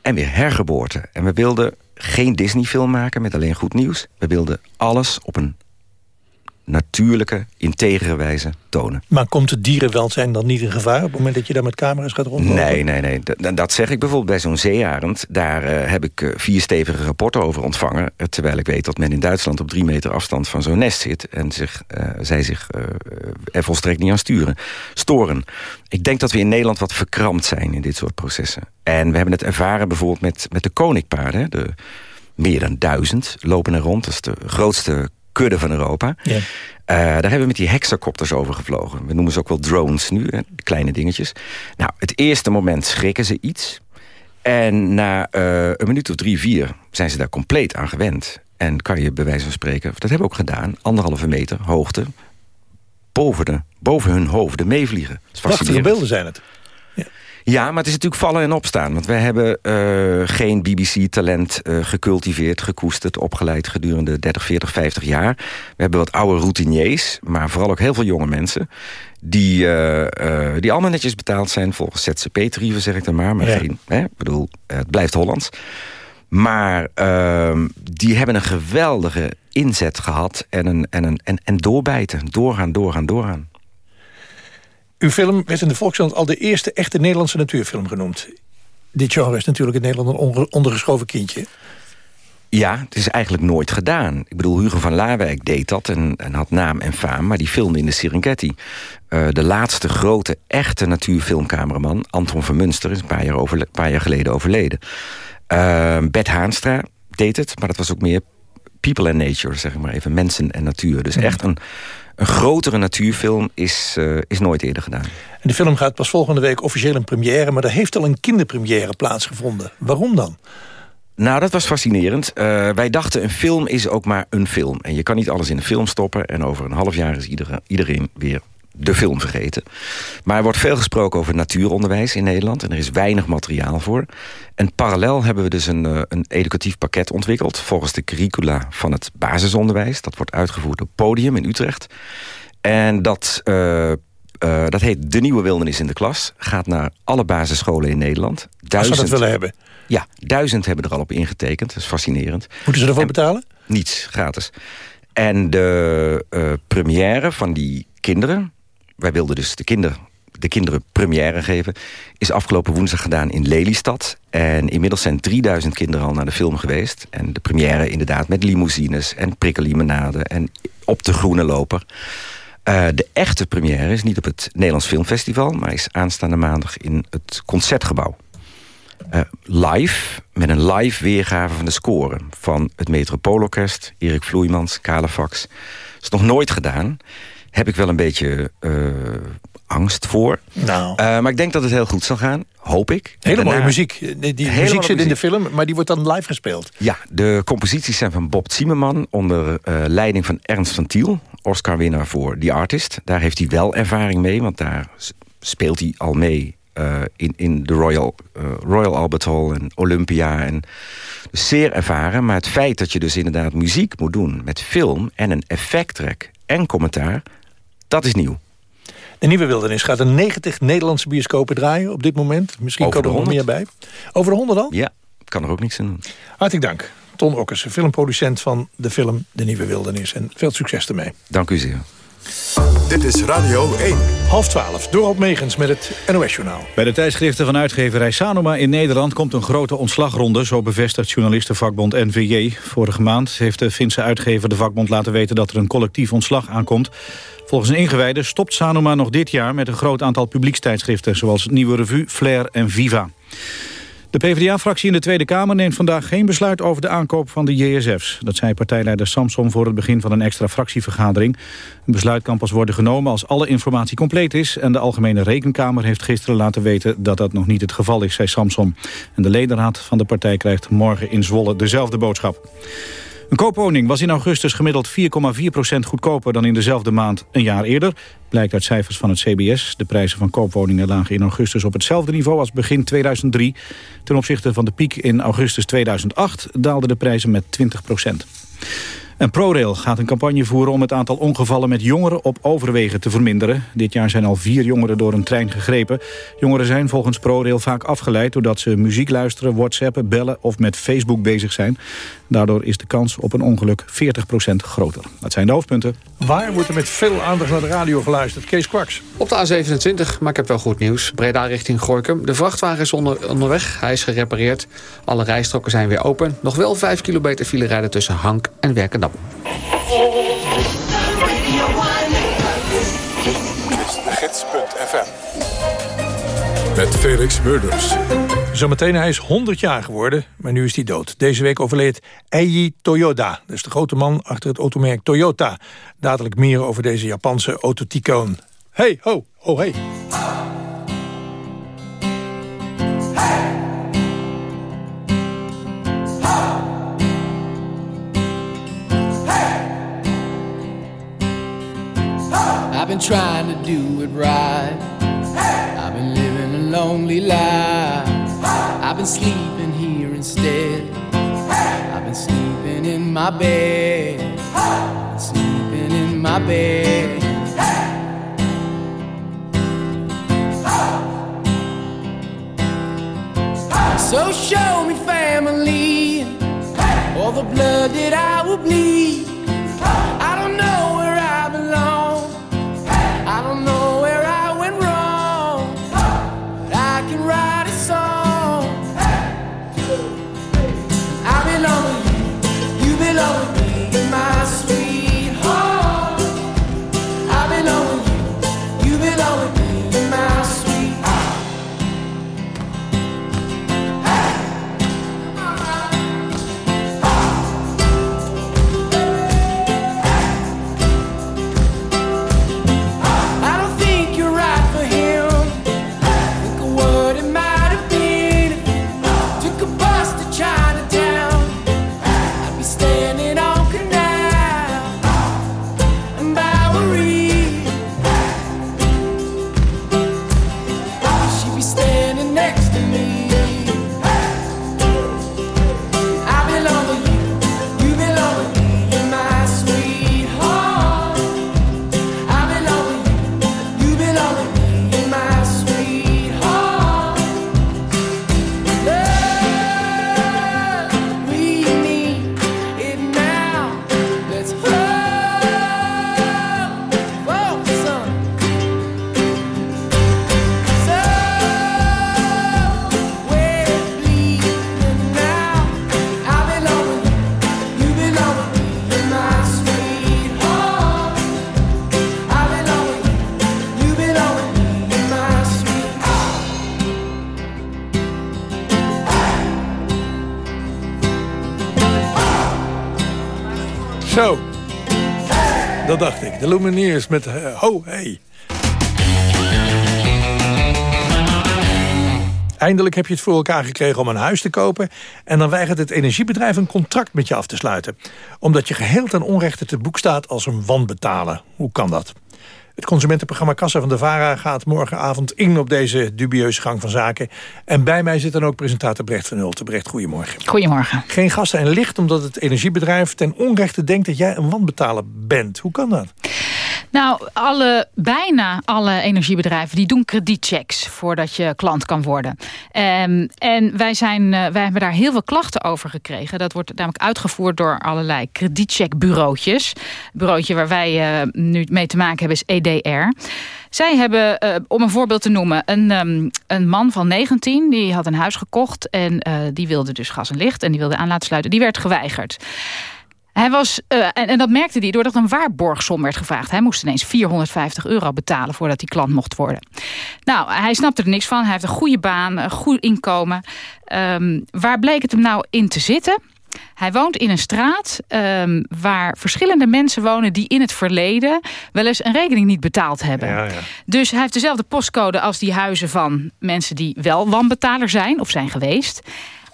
En weer hergeboorte. En we wilden geen Disney-film maken met alleen goed nieuws. We wilden alles op een natuurlijke, integere wijze tonen. Maar komt het dierenwelzijn dan niet in gevaar... op het moment dat je daar met camera's gaat rondlopen? Nee, nee, nee. Dat, dat zeg ik bijvoorbeeld bij zo'n zeearend. Daar eh, heb ik eh, vier stevige rapporten over ontvangen. eh, Terwijl ik weet dat men in Duitsland op drie meter afstand van zo'n nest zit. En zich, zij zich er volstrekt niet aan sturen, storen. Ik denk dat we in Nederland wat verkrampt zijn in dit soort processen. En we hebben het ervaren bijvoorbeeld met, met de koninkpaarden. De meer dan duizend lopen er rond. Dat is de grootste kudde van Europa. Ja. Eh, daar hebben we met die hexacopters over gevlogen. We noemen ze ook wel drones nu, hè, kleine dingetjes. Nou, het eerste moment schrikken ze iets. En na eh, een minuut of drie, vier zijn ze daar compleet aan gewend. En kan je bij wijze van spreken, dat hebben we ook gedaan... anderhalve meter hoogte boven, de, boven hun hoofden meevliegen. Prachtige beelden zijn het. Ja, maar het is natuurlijk vallen en opstaan. Want wij hebben eh, geen BBC-talent eh, gecultiveerd, gekoesterd, opgeleid gedurende 30, 40, 50 jaar. We hebben wat oude routiniers, maar vooral ook heel veel jonge mensen. Die, eh, die allemaal netjes betaald zijn volgens ZZP-tarieven, zeg ik dan maar. Maar Ja. geen, hè, ik bedoel, het blijft Hollands. Maar ehm, die hebben een geweldige inzet gehad en, een, en, een, en, en doorbijten. Doorgaan, doorgaan, doorgaan. Uw film werd in de Volkskrant al de eerste echte Nederlandse natuurfilm genoemd. Dit genre is natuurlijk in Nederland een ondergeschoven kindje. Ja, het is eigenlijk nooit gedaan. Ik bedoel, Hugo van Laarwijk deed dat en, en had naam en faam... maar die filmde in de Serengeti. Eh, de laatste grote, echte natuurfilmcameraman... Anton van Munster, is een paar jaar, overle- paar jaar geleden overleden. Eh, Bert Haanstra deed het, maar dat was ook meer people and nature... zeg ik maar even, mensen en natuur. Dus echt een, een grotere natuurfilm is, eh, is nooit eerder gedaan. En de film gaat pas volgende week officieel in première... maar er heeft al een kinderpremière plaatsgevonden. Waarom dan? Nou, dat was fascinerend. Eh, wij dachten, een film is ook maar een film. En je kan niet alles in een film stoppen... en over een half jaar is iedereen, iedereen weer de film vergeten. Maar er wordt veel gesproken over natuuronderwijs in Nederland... en er is weinig materiaal voor. En parallel hebben we dus een, eh, een educatief pakket ontwikkeld... volgens de curricula van het basisonderwijs. Dat wordt uitgevoerd op Podium in Utrecht. En dat... eh, eh, dat heet De Nieuwe Wildernis in de Klas. Gaat naar alle basisscholen in Nederland. Als ze dat willen hebben. Ja, duizend hebben er al op ingetekend. Dat is fascinerend. Moeten ze ervoor betalen? Niets, gratis. En de première van die kinderen... wij wilden dus de, kinder, de kinderen première geven... is afgelopen woensdag gedaan in Lelystad. En inmiddels zijn 3000 kinderen al naar de film geweest. En de première inderdaad met limousines en prikkellimonade... en op de groene loper. Eh, de echte première is niet op het Nederlands Filmfestival... maar is aanstaande maandag in het Concertgebouw. Eh, live, met een live weergave van de score... van het Metropoolorkest, Erik Vloeimans, Kalefax. Dat is nog nooit gedaan. Heb ik wel een beetje eh, angst voor. Nou. Eh, maar ik denk dat het heel goed zal gaan. Hoop ik. Hele Daarna- mooie muziek. Die, die Hele muziek zit in de film, maar die wordt dan live gespeeld. Ja, de composities zijn van Bob Ziemerman... onder eh, leiding van Ernst van Tiel. Oscar-winnaar voor The Artist. Daar heeft hij wel ervaring mee, want daar speelt hij al mee... in, in de Royal, Royal Albert Hall en Olympia. En dus zeer ervaren. Maar het feit dat je dus inderdaad muziek moet doen... met film en een effecttrack en commentaar... dat is nieuw. De Nieuwe Wildernis gaat een 90 Nederlandse bioscopen draaien op dit moment. Misschien Over komen er nog meer 100. bij. Over de 100 al? Ja, kan er ook niks aan doen. Hartelijk dank. Ton Okkers, filmproducent van de film De Nieuwe Wildernis. En veel succes ermee. Dank u zeer. Dit is Radio 1. Half twaalf, Dorot Megens met het NOS-journaal. Bij de tijdschriften van uitgeverij Sanoma in Nederland komt een grote ontslagronde, zo bevestigt journalistenvakbond NVJ. Vorige maand heeft de Finse uitgever de vakbond laten weten dat er een collectief ontslag aankomt. Volgens een ingewijde stopt Sanoma nog dit jaar met een groot aantal publiekstijdschriften, zoals Nieuwe Revue, Flair en Viva. De PvdA-fractie in de Tweede Kamer neemt vandaag geen besluit over de aankoop van de JSF's. Dat zei partijleider Samson voor het begin van een extra fractievergadering. Een besluit kan pas worden genomen als alle informatie compleet is... en de Algemene Rekenkamer heeft gisteren laten weten dat dat nog niet het geval is, zei Samson. En de ledenraad van de partij krijgt morgen in Zwolle dezelfde boodschap. Een koopwoning was in augustus gemiddeld 4,4% goedkoper dan in dezelfde maand een jaar eerder. Blijkt uit cijfers van het CBS. De prijzen van koopwoningen lagen in augustus op hetzelfde niveau als begin 2003. Ten opzichte van de piek in augustus 2008 daalden de prijzen met 20 en ProRail gaat een campagne voeren om het aantal ongevallen met jongeren op overwegen te verminderen. Dit jaar zijn al vier jongeren door een trein gegrepen. Jongeren zijn volgens ProRail vaak afgeleid doordat ze muziek luisteren, whatsappen, bellen of met Facebook bezig zijn. Daardoor is de kans op een ongeluk 40% groter. Dat zijn de hoofdpunten. Waar wordt er met veel aandacht naar de radio geluisterd? Kees Kwaks. Op de A27, maar ik heb wel goed nieuws. Breda richting Gorkum. De vrachtwagen is onder, onderweg. Hij is gerepareerd. Alle rijstroken zijn weer open. Nog wel 5 kilometer file rijden tussen Hank en Werkendam. Gids.fm. Met Felix Murders. Zometeen, hij is 100 jaar geworden, maar nu is hij dood. Deze week overleed Eiji Toyoda. Dat is de grote man achter het automerk Toyota. Dadelijk meer over deze Japanse autoticoon. Hey, ho, oh hey. Been trying to do it right. I've been living a lonely life. I've been sleeping here instead. I've been sleeping in my bed. Sleeping in my bed. So show me family, all the blood that I will bleed. I don't know Lumineers met eh, Ho Hey. Eindelijk heb je het voor elkaar gekregen om een huis te kopen... en dan weigert het energiebedrijf een contract met je af te sluiten. Omdat je geheel ten onrechte te boek staat als een wanbetaler. Hoe kan dat? Het consumentenprogramma Kassa van de VARA gaat morgenavond in op deze dubieuze gang van zaken. En bij mij zit dan ook presentator Brecht van Hulten. Brecht, goedemorgen. Goedemorgen. Geen gasten en licht omdat het energiebedrijf ten onrechte denkt dat jij een wanbetaler bent. Hoe kan dat? Nou, alle, bijna alle energiebedrijven die doen kredietchecks voordat je klant kan worden. Um, en wij, zijn, uh, wij hebben daar heel veel klachten over gekregen. Dat wordt namelijk uitgevoerd door allerlei kredietcheckbureautjes. Het bureautje waar wij uh, nu mee te maken hebben is EDR. Zij hebben, uh, om een voorbeeld te noemen, een, um, een man van 19... die had een huis gekocht en die wilde dus gas en licht... en die wilde aan laten sluiten. Die werd geweigerd. Hij was, uh, en, en, dat merkte hij doordat een waarborgsom werd gevraagd. Hij moest ineens 450 euro betalen voordat hij klant mocht worden. Nou, hij snapte er niks van. Hij heeft een goede baan, een goed inkomen. Um, waar bleek het hem nou in te zitten? Hij woont in een straat um, waar verschillende mensen wonen... die in het verleden wel eens een rekening niet betaald hebben. Ja, ja. Dus hij heeft dezelfde postcode als die huizen van mensen... die wel wanbetaler zijn of zijn geweest.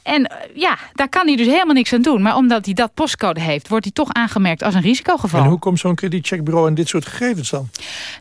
En ja, daar kan hij dus helemaal niks aan doen. Maar omdat hij dat postcode heeft, wordt hij toch aangemerkt als een risicogeval. En hoe komt zo'n kredietcheckbureau aan dit soort gegevens dan?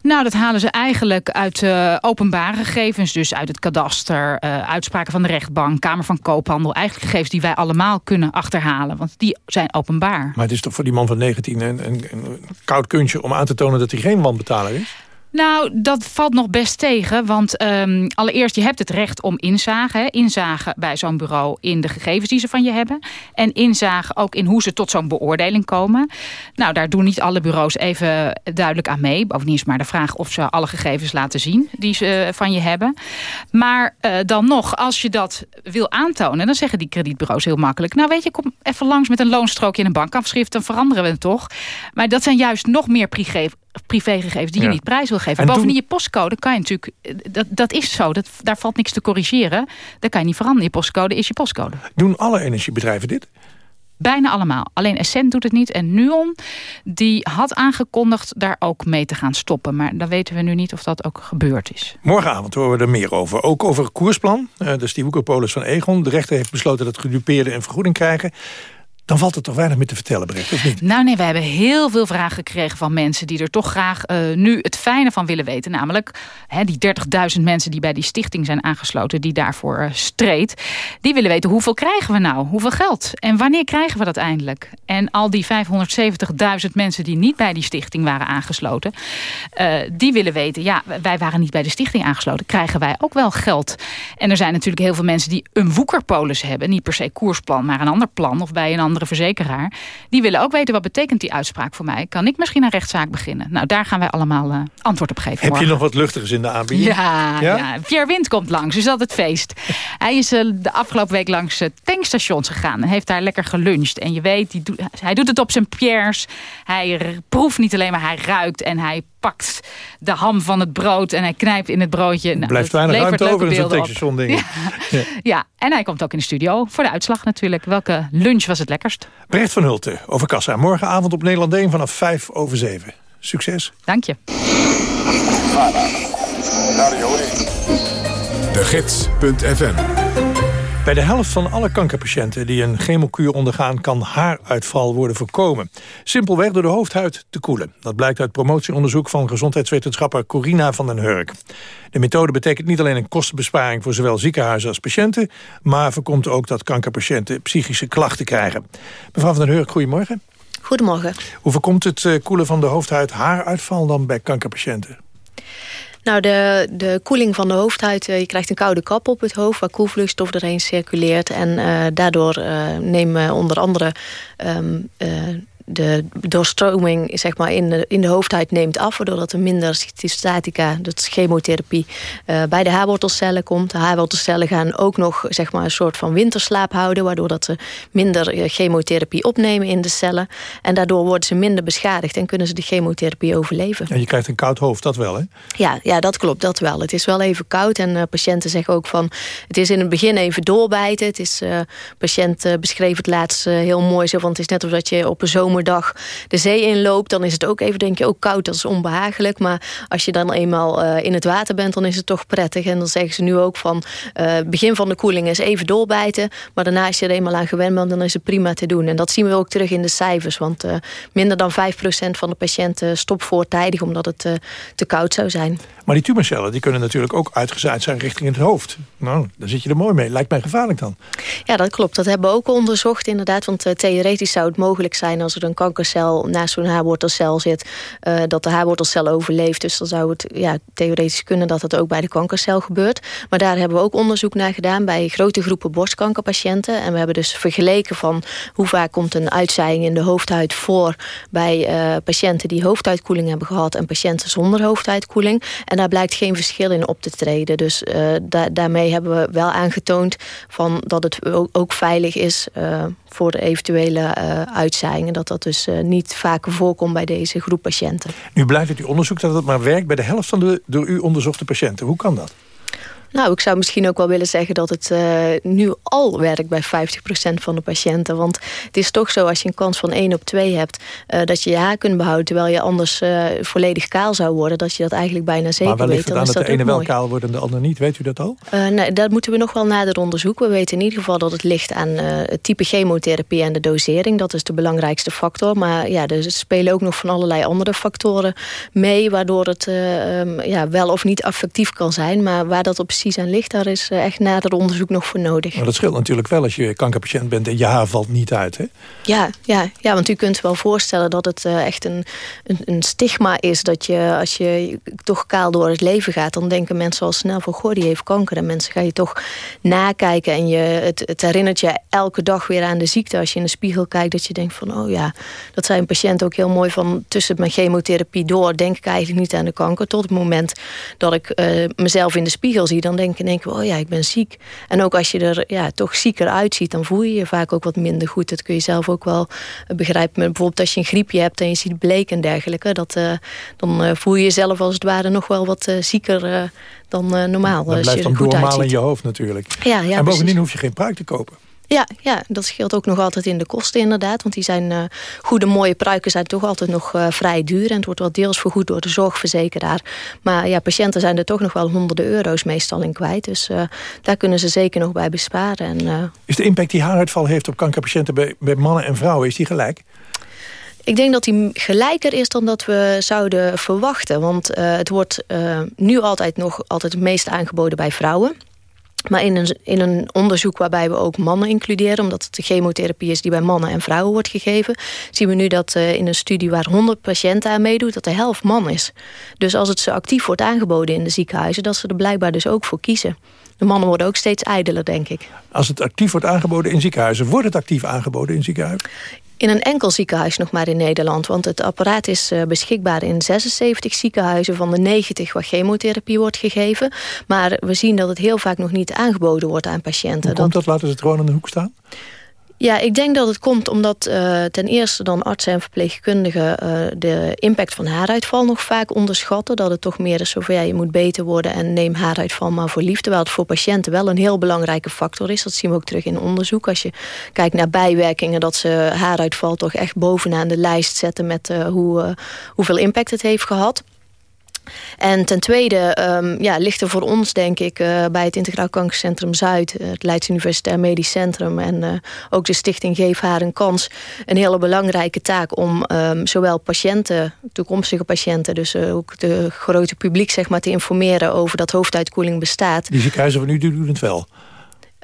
Nou, dat halen ze eigenlijk uit uh, openbare gegevens. Dus uit het kadaster, uh, uitspraken van de rechtbank, Kamer van Koophandel. Eigenlijk gegevens die wij allemaal kunnen achterhalen. Want die zijn openbaar. Maar het is toch voor die man van 19 een, een, een koud kunstje om aan te tonen dat hij geen wanbetaler is? Nou, dat valt nog best tegen. Want um, allereerst, je hebt het recht om inzage. Hè? Inzage bij zo'n bureau in de gegevens die ze van je hebben. En inzage ook in hoe ze tot zo'n beoordeling komen. Nou, daar doen niet alle bureaus even duidelijk aan mee. Bovendien is maar de vraag of ze alle gegevens laten zien die ze van je hebben. Maar uh, dan nog, als je dat wil aantonen... dan zeggen die kredietbureaus heel makkelijk... nou weet je, kom even langs met een loonstrookje en een bankafschrift... dan veranderen we het toch. Maar dat zijn juist nog meer privégegevens die ja. je niet prijs wil geven. En Bovendien toen... je postcode kan je natuurlijk... Dat, dat is zo, dat, daar valt niks te corrigeren. Dat kan je niet veranderen. Je postcode is je postcode. Doen alle energiebedrijven dit? Bijna allemaal. Alleen Essent doet het niet. En Nuon die had aangekondigd daar ook mee te gaan stoppen. Maar dan weten we nu niet of dat ook gebeurd is. Morgenavond horen we er meer over. Ook over het koersplan. Dus die Woekerpolis van Egon. De rechter heeft besloten dat gedupeerden een vergoeding krijgen dan valt er toch weinig meer te vertellen, Brecht, of niet? Nou nee, we hebben heel veel vragen gekregen van mensen... die er toch graag uh, nu het fijne van willen weten. Namelijk hè, die 30.000 mensen die bij die stichting zijn aangesloten... die daarvoor uh, streed. Die willen weten hoeveel krijgen we nou? Hoeveel geld? En wanneer krijgen we dat eindelijk? En al die 570.000 mensen die niet bij die stichting waren aangesloten... Uh, die willen weten, ja, wij waren niet bij de stichting aangesloten. Krijgen wij ook wel geld? En er zijn natuurlijk heel veel mensen die een woekerpolis hebben. Niet per se koersplan, maar een ander plan of bij een ander verzekeraar. Die willen ook weten wat betekent die uitspraak voor mij. Kan ik misschien een rechtszaak beginnen? Nou, daar gaan wij allemaal uh, antwoord op geven. Heb morgen. je nog wat luchtigers in de aanbieding? Ja, ja? ja. Pierre Wind komt langs, dus dat het feest. Hij is uh, de afgelopen week langs uh, tankstations gegaan en heeft daar lekker geluncht. En je weet, die do hij doet het op zijn Pierre's. Hij proeft niet alleen, maar hij ruikt en hij pakt de ham van het brood en hij knijpt in het broodje. Nou, Blijft weinig ruimte over in zo'n tankstation. Ja. Ja. ja, en hij komt ook in de studio voor de uitslag natuurlijk. Welke lunch was het lekkerst? Brecht van Hulten over Kassa. Morgenavond op Nederland 1 vanaf 5 over 7. Succes. Dank je. De Gids.fm bij de helft van alle kankerpatiënten die een chemokuur ondergaan... kan haaruitval worden voorkomen. Simpelweg door de hoofdhuid te koelen. Dat blijkt uit promotieonderzoek van gezondheidswetenschapper Corina van den Hurk. De methode betekent niet alleen een kostenbesparing voor zowel ziekenhuizen als patiënten... maar voorkomt ook dat kankerpatiënten psychische klachten krijgen. Mevrouw van den Hurk, goedemorgen. Goedemorgen. Hoe voorkomt het eh, koelen van de hoofdhuid haaruitval dan bij kankerpatiënten? Nou, de, de koeling van de hoofdhuid, je krijgt een koude kap op het hoofd... waar koelvloeistof erheen circuleert. En uh, daardoor uh, nemen onder andere... Uh, de doorstroming zeg maar, in, de, in de hoofdhuid neemt af... waardoor er minder cytostatica, dat is chemotherapie... Uh, bij de haarwortelcellen komt. De haarwortelcellen gaan ook nog zeg maar, een soort van winterslaap houden... waardoor dat ze minder uh, chemotherapie opnemen in de cellen. En daardoor worden ze minder beschadigd... en kunnen ze de chemotherapie overleven. En je krijgt een koud hoofd, dat wel, hè? Ja, ja dat klopt, dat wel. Het is wel even koud en uh, patiënten zeggen ook van... het is in het begin even doorbijten. Het is, patiënt beschreef het laatst heel mooi zo... want het is net alsof je op een zomer zomerdag de zee inloopt... dan is het ook even, denk je, ook koud, dat is onbehagelijk. Maar als je dan eenmaal uh, in het water bent, dan is het toch prettig. En dan zeggen ze nu ook van, uh, begin van de koeling is even doorbijten... maar daarna als je er eenmaal aan gewend bent, dan is het prima te doen. En dat zien we ook terug in de cijfers. Want uh, minder dan 5% van de patiënten stopt voortijdig... omdat het te koud zou zijn. Maar die tumorcellen die kunnen natuurlijk ook uitgezaaid zijn richting het hoofd. Nou, daar zit je er mooi mee. Lijkt mij gevaarlijk dan. Ja, dat klopt. Dat hebben we ook onderzocht inderdaad. Want uh, theoretisch zou het mogelijk zijn als er een kankercel naast zo'n haarwortelcel zit... Uh, dat de haarwortelcel overleeft. Dus dan zou het ja, theoretisch kunnen dat het ook bij de kankercel gebeurt. Maar daar hebben we ook onderzoek naar gedaan bij grote groepen borstkankerpatiënten. En we hebben dus vergeleken van hoe vaak komt een uitzaaiing in de hoofdhuid voor... bij uh, patiënten die hoofdhuidkoeling hebben gehad en patiënten zonder hoofdhuidkoeling. En daar blijkt geen verschil in op te treden. Dus da daarmee hebben we wel aangetoond van dat het ook, veilig is uh, voor de eventuele uh, uitzaaiingen. Dat dat dus niet vaker voorkomt bij deze groep patiënten. Nu blijkt uit uw onderzoek dat het maar werkt bij de helft van de door u onderzochte patiënten. Hoe kan dat? Nou, ik zou misschien ook wel willen zeggen dat het uh, nu al werkt bij 50% van de patiënten. Want het is toch zo, als je een kans van 1 op 2 hebt... Uh, dat je je haar kunt behouden, terwijl je anders uh, volledig kaal zou worden. Dat je dat eigenlijk bijna zeker weet. Maar wellicht weet, het aan dat, de ene wel kaal wordt en de ander niet. Weet u dat al? nee, dat moeten we nog wel nader onderzoeken. We weten in ieder geval dat het ligt aan het type chemotherapie en de dosering. Dat is de belangrijkste factor. Maar ja, er spelen ook nog van allerlei andere factoren mee... waardoor het um, ja, wel of niet effectief kan zijn. Maar waar dat op precies aan ligt, daar is eh, echt nader onderzoek nog voor nodig. Maar dat scheelt natuurlijk wel als je kankerpatiënt bent en je haar valt niet uit, hè? Ja, ja, ja want u kunt wel voorstellen dat het uh, echt een, een, een, stigma is... dat je als je toch kaal door het leven gaat... dan denken mensen al snel van, goh, die heeft kanker. En mensen ga je toch nakijken en je, het, het herinnert je elke dag weer aan de ziekte. Als je in de spiegel kijkt, dat je denkt van, oh ja... dat zei een patiënt ook heel mooi van... tussen mijn chemotherapie door denk ik eigenlijk niet aan de kanker... tot het moment dat ik uh, mezelf in de spiegel zie... dan denk ik in één keer, oh ja, ik ben ziek. En ook als je er ja, toch zieker uitziet, dan voel je je vaak ook wat minder goed. Dat kun je zelf ook wel begrijpen. Bijvoorbeeld als je een griepje hebt en je ziet bleek en dergelijke... Dat, uh, dan uh, voel je jezelf als het ware nog wel wat uh, zieker dan normaal. Dat blijft dan normaal in je hoofd natuurlijk. Ja, ja, en bovendien precies. hoef je geen pruik te kopen. Ja, ja, dat scheelt ook nog altijd in de kosten inderdaad. Want die zijn, uh, goede mooie pruiken zijn toch altijd nog uh, vrij duur. En het wordt wel deels vergoed door de zorgverzekeraar. Maar ja, patiënten zijn er toch nog wel honderden euro's meestal in kwijt. Dus uh, daar kunnen ze zeker nog bij besparen. En, is de impact die haaruitval heeft op kankerpatiënten bij, bij mannen en vrouwen, is die gelijk? Ik denk dat die gelijker is dan dat we zouden verwachten. Want het wordt nu altijd nog altijd het meest aangeboden bij vrouwen. Maar in een, in een onderzoek waarbij we ook mannen includeren... omdat het de chemotherapie is die bij mannen en vrouwen wordt gegeven... zien we nu dat uh, in een studie waar 100 patiënten aan meedoet... dat de helft man is. Dus als het zo actief wordt aangeboden in de ziekenhuizen... dat ze er blijkbaar dus ook voor kiezen. De mannen worden ook steeds ijdeler, denk ik. Als het actief wordt aangeboden in ziekenhuizen... wordt het actief aangeboden in ziekenhuizen? In een enkel ziekenhuis nog maar in Nederland. Want het apparaat is uh, beschikbaar in 76 ziekenhuizen van de 90 waar chemotherapie wordt gegeven. Maar we zien dat het heel vaak nog niet aangeboden wordt aan patiënten. Hoe komt dat? Laten ze het gewoon in de hoek staan? Ja, ik denk dat het komt omdat uh, ten eerste dan artsen en verpleegkundigen uh, de impact van haaruitval nog vaak onderschatten. Dat het toch meer is zo van ja, je moet beter worden en neem haaruitval maar voor lief. Terwijl het voor patiënten wel een heel belangrijke factor is. Dat zien we ook terug in onderzoek. Als je kijkt naar bijwerkingen, dat ze haaruitval toch echt bovenaan de lijst zetten met uh, hoe, hoeveel impact het heeft gehad. En ten tweede um, ja, ligt er voor ons, denk ik, uh, bij het Integraal Kankercentrum Zuid... het Leids Universitair Medisch Centrum en uh, ook de stichting Geef Haar een Kans... een hele belangrijke taak om um, zowel patiënten, toekomstige patiënten... dus uh, ook de grote publiek zeg maar, te informeren over dat hoofduitkoeling bestaat. Die ziekenhuizen van u doen het wel?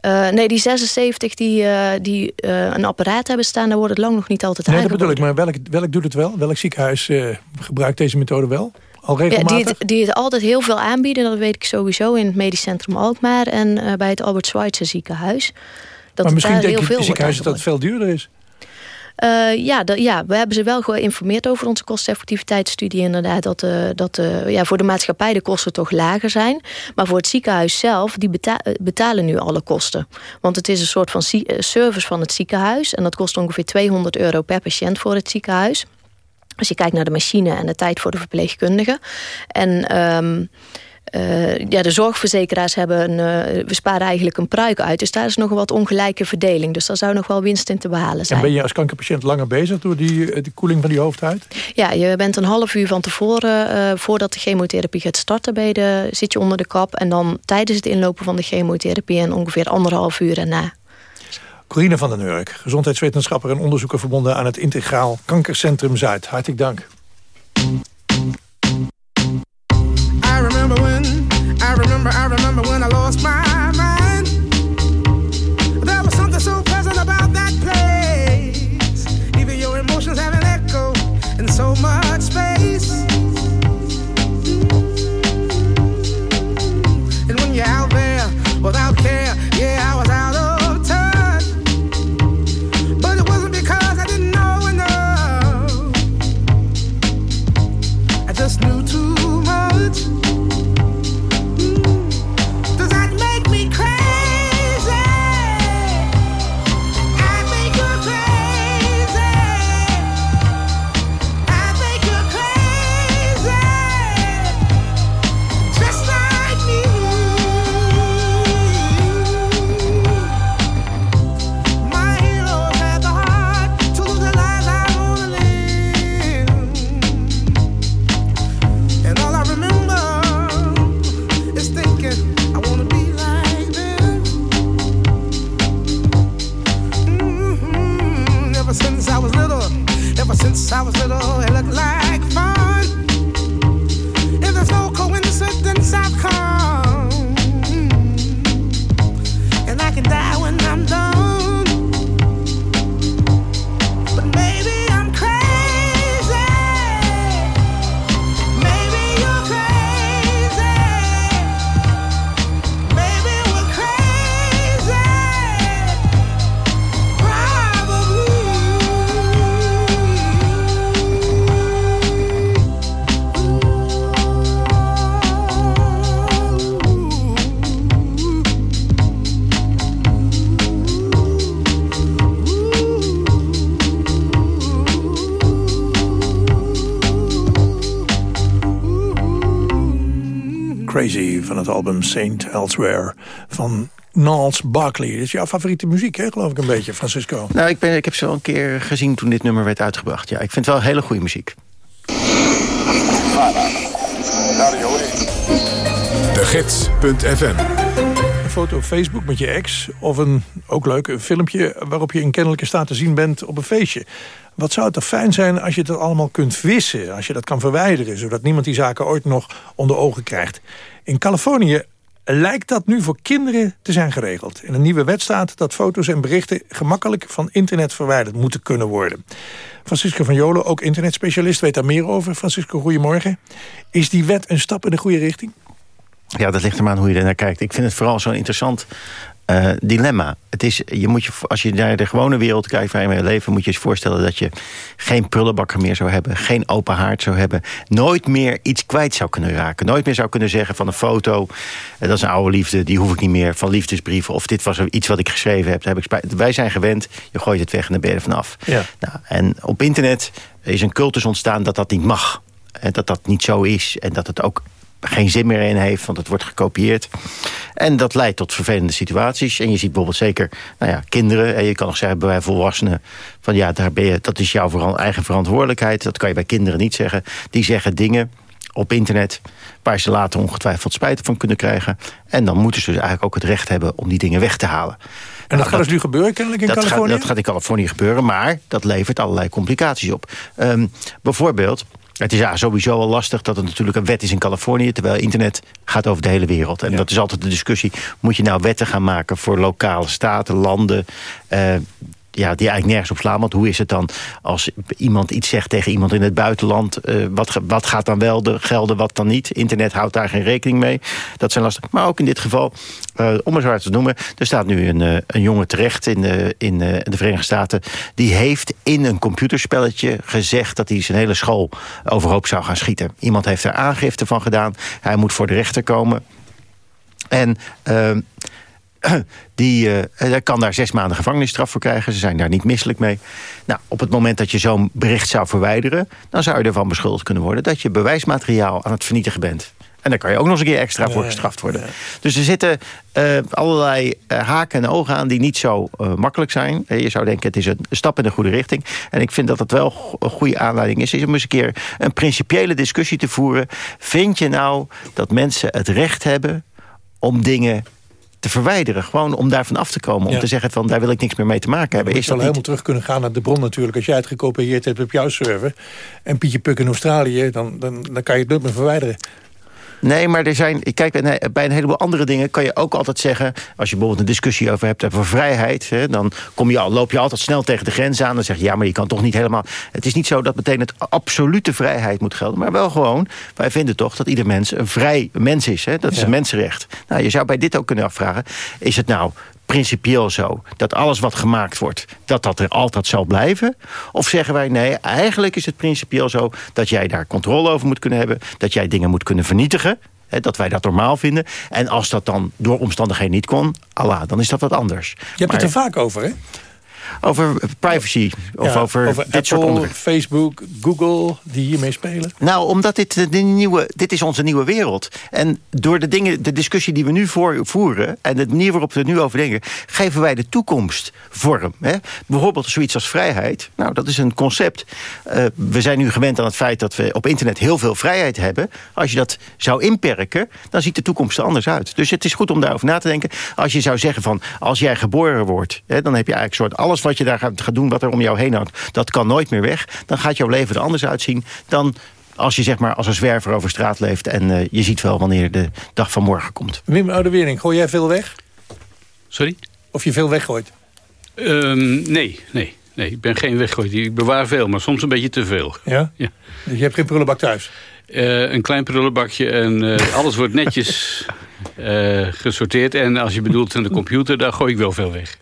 Uh, nee, die 76 die, uh, die uh, een apparaat hebben staan... daar wordt het lang nog niet altijd nee, aangeboden. dat bedoel ik, maar welk, welk doet het wel? Welk ziekenhuis gebruikt deze methode wel? Al regelmatig? Ja, die, het, die het altijd heel veel aanbieden. Dat weet ik sowieso in het Medisch Centrum Alkmaar... en uh, bij het Albert Schweitzer ziekenhuis. Dat maar misschien denk je ziekenhuis dat het veel duurder is? Uh, ja, ja, we hebben ze wel geïnformeerd over onze kosteneffectiviteitsstudie. Inderdaad, dat, uh, dat uh, ja, voor de maatschappij de kosten toch lager zijn. Maar voor het ziekenhuis zelf, die beta betalen nu alle kosten. Want het is een soort van service van het ziekenhuis. En dat kost ongeveer 200 euro per patiënt voor het ziekenhuis. Als je kijkt naar de machine en de tijd voor de verpleegkundige. En... Um, eh, ja, de zorgverzekeraars hebben een, eh, we sparen eigenlijk een pruik uit. Dus daar is nog een wat ongelijke verdeling. Dus daar zou nog wel winst in te behalen zijn. En ben je als kankerpatiënt langer bezig door die, eh, die koeling van die hoofdhuid? Ja, je bent een half uur van tevoren, voordat de chemotherapie gaat starten, bij de, zit je onder de kap. En dan tijdens het inlopen van de chemotherapie en ongeveer anderhalf uur erna. Corine van den Hurk, gezondheidswetenschapper en onderzoeker verbonden aan het Integraal Kankercentrum Zuid. Hartelijk dank. I remember when, I remember, I remember when I lost my het album Saint Elsewhere van Nals Barkley. Dit is jouw favoriete muziek, hè, geloof ik een beetje, Francisco. Nou, ik, ben, ik heb ze al een keer gezien toen dit nummer werd uitgebracht. Ja, ik vind het wel hele goede muziek. De Gids.fm foto op Facebook met je ex of een, ook leuk, een filmpje... waarop je in kennelijke staat te zien bent op een feestje. Wat zou het toch fijn zijn als je het allemaal kunt wissen... als je dat kan verwijderen, zodat niemand die zaken ooit nog onder ogen krijgt. In Californië lijkt dat nu voor kinderen te zijn geregeld. In een nieuwe wet staat dat foto's en berichten... gemakkelijk van internet verwijderd moeten kunnen worden. Francisco van Jolen, ook internetspecialist, weet daar meer over. Francisco, goedemorgen. Is die wet een stap in de goede richting? Ja, dat ligt er maar aan hoe je er naar kijkt. Ik vind het vooral zo'n interessant eh, dilemma. Het is, je moet je, als je naar de gewone wereld kijkt waar je mee leven... moet je je voorstellen dat je geen prullenbakker meer zou hebben... geen open haard zou hebben... nooit meer iets kwijt zou kunnen raken. Nooit meer zou kunnen zeggen van een foto... eh, dat is een oude liefde, die hoef ik niet meer... van liefdesbrieven of dit was iets wat ik geschreven heb. Daar heb ik spijt. Wij zijn gewend, je gooit het weg en dan ben je er vanaf. Ja. Nou, en op internet is een cultus ontstaan dat dat niet mag. En dat dat niet zo is. En dat het ook geen zin meer in heeft, want het wordt gekopieerd. En dat leidt tot vervelende situaties. En je ziet bijvoorbeeld zeker nou ja, kinderen... en je kan nog zeggen bij volwassenen... van ja, daar ben je, dat is jouw veran- eigen verantwoordelijkheid. Dat kan je bij kinderen niet zeggen. Die zeggen dingen op internet... waar ze later ongetwijfeld spijt van kunnen krijgen. En dan moeten ze dus eigenlijk ook het recht hebben... om die dingen weg te halen. En dat gaat dus nu gebeuren kennelijk in dat Californië? Gaat, dat gaat in Californië gebeuren, maar dat levert allerlei complicaties op. Ehm, bijvoorbeeld, het is ja, sowieso al lastig dat het natuurlijk een wet is in Californië... terwijl internet gaat over de hele wereld. En dat is altijd de discussie. Moet je nou wetten gaan maken voor lokale staten, landen... eh, ja, die eigenlijk nergens op slaan. Want hoe is het dan als iemand iets zegt tegen iemand in het buitenland? eh, wat, wat gaat dan wel de, gelden, wat dan niet? Internet houdt daar geen rekening mee. Dat zijn lastig. Maar ook in dit geval, eh, om maar te noemen... er staat nu een, eh, een jongen terecht in, de, in de Verenigde Staten... die heeft in een computerspelletje gezegd... dat hij zijn hele school overhoop zou gaan schieten. Iemand heeft daar aangifte van gedaan. Hij moet voor de rechter komen. En... die eh, daar kan daar zes maanden gevangenisstraf voor krijgen. Ze zijn daar niet misselijk mee. Nou, op het moment dat je zo'n bericht zou verwijderen... dan zou je ervan beschuldigd kunnen worden... dat je bewijsmateriaal aan het vernietigen bent. En daar kan je ook nog eens een keer extra voor gestraft worden. Dus er zitten uh, allerlei uh, haken en ogen aan die niet zo uh, makkelijk zijn. Je zou denken, het is een stap in de goede richting. En ik vind dat het wel een goede aanleiding is... is om eens een keer een principiële discussie te voeren. Vind je nou dat mensen het recht hebben om dingen te verwijderen. Gewoon om daarvan af te komen. Om Ja. te zeggen van daar wil ik niks meer mee te maken hebben. Je niet... helemaal terug kunnen gaan naar de bron natuurlijk. Als jij het gekopieerd hebt op jouw server... en Pietje Puk in Australië, dan, dan, dan kan je het nooit meer verwijderen. Nee, maar er zijn. Kijk, bij een- heleboel andere dingen kan je ook altijd zeggen. Als je bijvoorbeeld een discussie over hebt over vrijheid. Hè, dan kom je al, loop je altijd snel tegen de grens aan. Dan zeg je ja, maar je kan toch niet helemaal. Het is niet zo dat meteen het absolute vrijheid moet gelden. Maar wel gewoon. Wij vinden toch dat ieder mens een vrij mens is. Hè? Dat is Ja. een mensenrecht. Nou, je zou bij dit ook kunnen afvragen. Is het nou principieel zo dat alles wat gemaakt wordt, dat dat er altijd zal blijven? Of zeggen wij nee, eigenlijk is het principieel zo dat jij daar controle over moet kunnen hebben, dat jij dingen moet kunnen vernietigen, hè, dat wij dat normaal vinden. En als dat dan door omstandigheden niet kon, Allah, dan is dat wat anders. Je hebt het er vaak over, hè? Over privacy, of Ja, over, dit Apple, soort onderwerpen. Facebook, Google, die hiermee spelen. Nou, omdat dit, eh, de nieuwe, dit is onze nieuwe wereld. En door de, dingen, de discussie die we nu voor, voeren... en de manier waarop we er nu over denken... geven wij de toekomst vorm. Hè? Bijvoorbeeld zoiets als vrijheid. Nou, dat is een concept. Eh, we zijn nu gewend aan het feit dat we op internet heel veel vrijheid hebben. Als je dat zou inperken, dan ziet de toekomst er anders uit. Dus het is goed om daarover na te denken. Als je zou zeggen van, als jij geboren wordt... Hè, dan heb je eigenlijk een soort... alles wat je daar gaat, gaat doen, wat er om jou heen hangt... dat kan nooit meer weg. Dan gaat jouw leven er anders uitzien dan als je zeg maar als een zwerver over straat leeft... en eh, je ziet wel wanneer de dag van morgen komt. Wim Oudewering, gooi jij veel weg? Sorry? Of je veel weggooit? Ehm, nee, nee, nee. Ik ben geen weggooier. Ik bewaar veel, maar soms een beetje te veel. Ja? Ja. Dus je hebt geen prullenbak thuis? Eh, een klein prullenbakje en eh, alles wordt netjes eh, gesorteerd. En als je bedoelt aan de computer, daar gooi ik wel veel weg.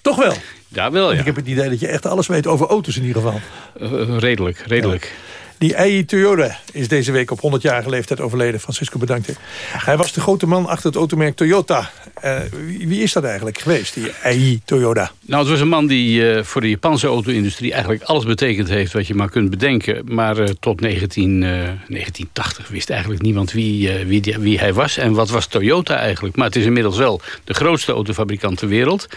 Toch wel? Wel, ja. Ik heb het idee dat je echt alles weet over auto's in ieder geval. Eh, redelijk, redelijk. Die Ei Toyota is deze week op 100-jarige leeftijd overleden. Francisco, bedankt. Hij was de grote man achter het automerk Toyota. Eh, wie, is dat eigenlijk geweest, die Ei Toyota? Nou, het was een man die eh, voor de Japanse auto-industrie eigenlijk alles betekend heeft wat je maar kunt bedenken. Maar eh, tot 19, eh, 1980 wist eigenlijk niemand wie, eh, wie, die- wie hij was en wat was Toyota eigenlijk. Maar het is inmiddels wel de grootste autofabrikant ter wereld.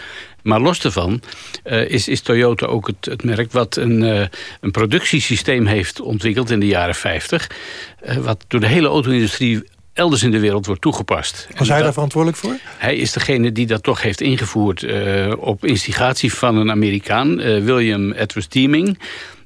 Maar los daarvan eh, is, is Toyota ook het, het merk wat een, eh, een productiesysteem heeft ontwikkeld in de jaren 50. eh, wat door de hele auto-industrie elders in de wereld wordt toegepast. Was hij daar verantwoordelijk voor? Hij is degene die dat toch heeft ingevoerd op instigatie van een Amerikaan, William Edwards Teaming.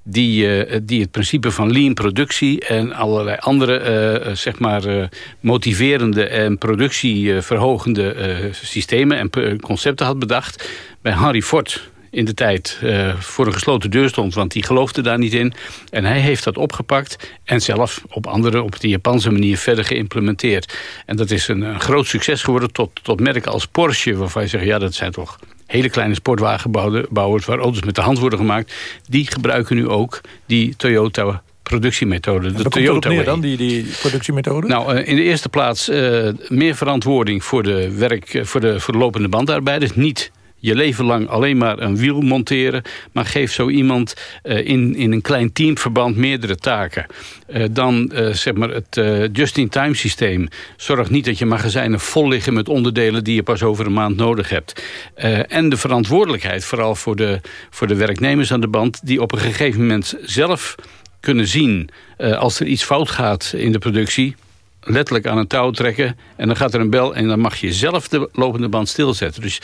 Die, eh, die het principe van lean productie en allerlei andere eh, eh, zeg maar, motiverende en productieverhogende systemen en concepten had bedacht. Bij Henry Ford in de tijd voor een gesloten deur stond, want die geloofde daar niet in. En hij heeft dat opgepakt en zelf op andere, op de Japanse manier verder geïmplementeerd. En dat is een, een groot succes geworden tot, tot merken als Porsche, waarvan je zegt, ja, dat zijn toch hele kleine sportwagenbouwers waar auto's met de hand worden gemaakt. Die gebruiken nu ook die Toyota productiemethode. De Toyota neer dan, die, die productiemethode? Nou, eh, in de eerste plaats eh, meer verantwoording voor de, werk, eh, voor, de, voor de lopende bandarbeiders. Niet je leven lang alleen maar een wiel monteren... maar geef zo iemand eh, in, in een klein teamverband meerdere taken. Eh, dan eh, zeg maar het just-in-time systeem. Zorg niet dat je magazijnen vol liggen met onderdelen... die je pas over een maand nodig hebt. En de verantwoordelijkheid vooral voor de, voor de werknemers aan de band... die op een gegeven moment zelf kunnen zien... als er iets fout gaat in de productie letterlijk aan een touw trekken... en dan gaat er een bel en dan mag je zelf de lopende band stilzetten. Dus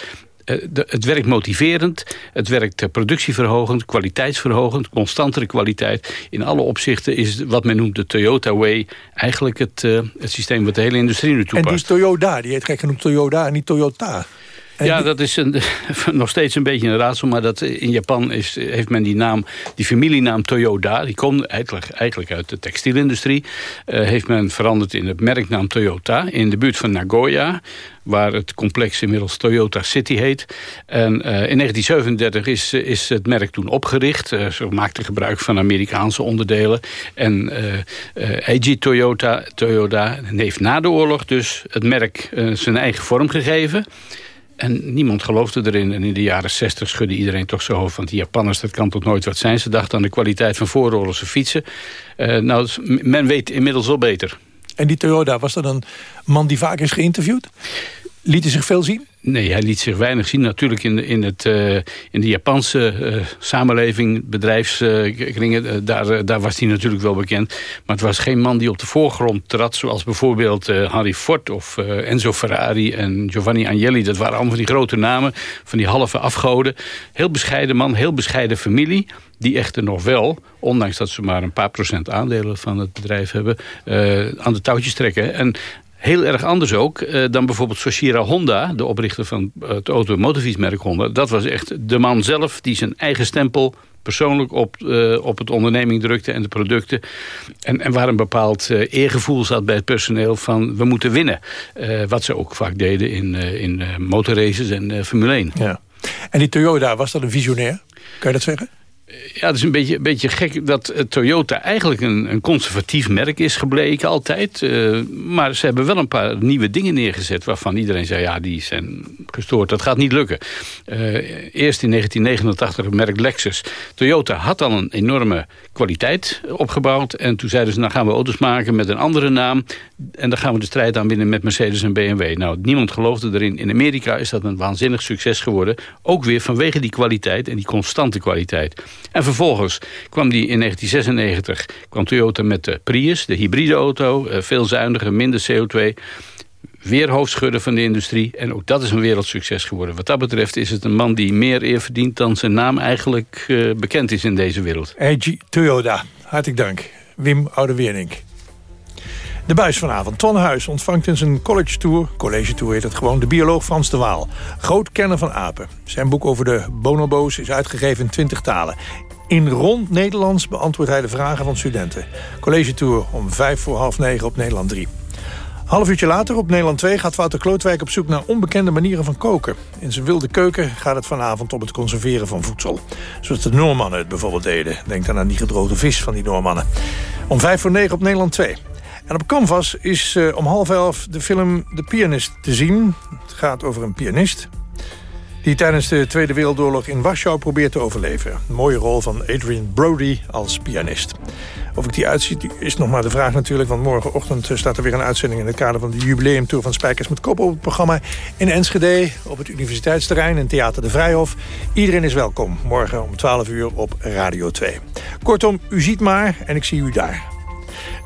het werkt motiverend, het werkt eh, productieverhogend... kwaliteitsverhogend, constantere kwaliteit. In alle opzichten is wat men noemt de Toyota Way... eigenlijk het, eh, het systeem wat de hele industrie nu en die toepast. Toyota, die heet gek genoemd Toyota en niet Toyota. Ja, dat is een, nog steeds een beetje een raadsel. Maar dat, in Japan is, heeft men die naam, die familienaam Toyota... die komt eigenlijk, eigenlijk uit de textielindustrie... eh, heeft men veranderd in het merknaam Toyota... in de buurt van Nagoya... waar het complex inmiddels Toyota City heet. En eh, in 1937 is, eh, is het merk toen opgericht. Eh, ze maakten gebruik van Amerikaanse onderdelen. En eh eh, Eiji Toyota, Toyota heeft na de oorlog dus het merk eh, zijn eigen vorm gegeven... En niemand geloofde erin. En in de jaren 60 schudde iedereen toch zo hoofd. Want die Japanners, dat kan toch nooit wat zijn. Ze dachten aan de kwaliteit van vooroorlogse fietsen. Eh, nou, men weet inmiddels wel beter. En die Toyota, was dat een man die vaak is geïnterviewd? Liet hij zich veel zien? Nee, hij liet zich weinig zien. Natuurlijk in in het, uh, in de Japanse uh, samenleving, bedrijfskringen, uh, daar, daar was hij natuurlijk wel bekend. Maar het was geen man die op de voorgrond trad... zoals bijvoorbeeld Harry Ford of Enzo Ferrari en Giovanni Agnelli. Dat waren allemaal van die grote namen, van die halve afgoden. Heel bescheiden man, heel bescheiden familie die echter nog wel, ondanks dat ze maar een paar procent aandelen van het bedrijf hebben, aan de touwtjes trekken. En Heel erg anders ook uh, dan bijvoorbeeld Soshira Honda... de oprichter van het automotorfietsmerk Honda. Dat was echt de man zelf die zijn eigen stempel persoonlijk op, uh, op het onderneming drukte en de producten. En, en waar een bepaald eergevoel zat bij het personeel van we moeten winnen. wat ze ook vaak deden in, in motorraces en Formule 1. Ja. En die Toyota, was dat een visionair? Kan je dat zeggen? Ja, het is een beetje, een beetje gek dat Toyota eigenlijk een, een conservatief merk is gebleken altijd. Uh, maar ze hebben wel een paar nieuwe dingen neergezet... waarvan iedereen zei, ja, die zijn gestoord. Dat gaat niet lukken. Uh, eerst in 1989 het merk Lexus. Toyota had al een enorme kwaliteit opgebouwd. En toen zeiden ze, nou gaan we auto's maken met een andere naam. En dan gaan we de strijd aan winnen met Mercedes en BMW. Nou, niemand geloofde erin. In Amerika is dat een waanzinnig succes geworden. Ook weer vanwege die kwaliteit en die constante kwaliteit. En vervolgens kwam die in 1996 kwam Toyota met de Prius, de hybride auto. Eh, veel zuiniger, minder CO2 weer hoofdschudden van de industrie. En ook dat is een wereldsucces geworden. Wat dat betreft is het een man die meer eer verdient... dan zijn naam eigenlijk uh, bekend is in deze wereld. AG Toyota, hartelijk dank. Wim Oudeweernink. De buis vanavond. Ton Huis ontvangt in zijn college tour, college tour heet het gewoon, de bioloog Frans de Waal. Groot kenner van apen. Zijn boek over de bonobo's is uitgegeven in twintig talen. In rond Nederlands beantwoordt hij de vragen van studenten. College tour om vijf voor half negen op Nederland 3. Half uurtje later op Nederland 2 gaat Wouter Klootwijk op zoek naar onbekende manieren van koken. In zijn wilde keuken gaat het vanavond om het conserveren van voedsel. Zoals de Noormannen het bijvoorbeeld deden. Denk dan aan die gedroogde vis van die Noormannen. Om vijf voor negen op Nederland 2. En op Canvas is uh, om half elf de film De Pianist te zien. Het gaat over een pianist die tijdens de Tweede Wereldoorlog in Warschau probeert te overleven. Een mooie rol van Adrian Brody als pianist. Of ik die uitziet is nog maar de vraag natuurlijk... want morgenochtend staat er weer een uitzending... in het kader van de jubileumtour van Spijkers met Kop... op het programma in Enschede, op het universiteitsterrein... in Theater de Vrijhof. Iedereen is welkom, morgen om 12 uur op Radio 2. Kortom, u ziet maar en ik zie u daar.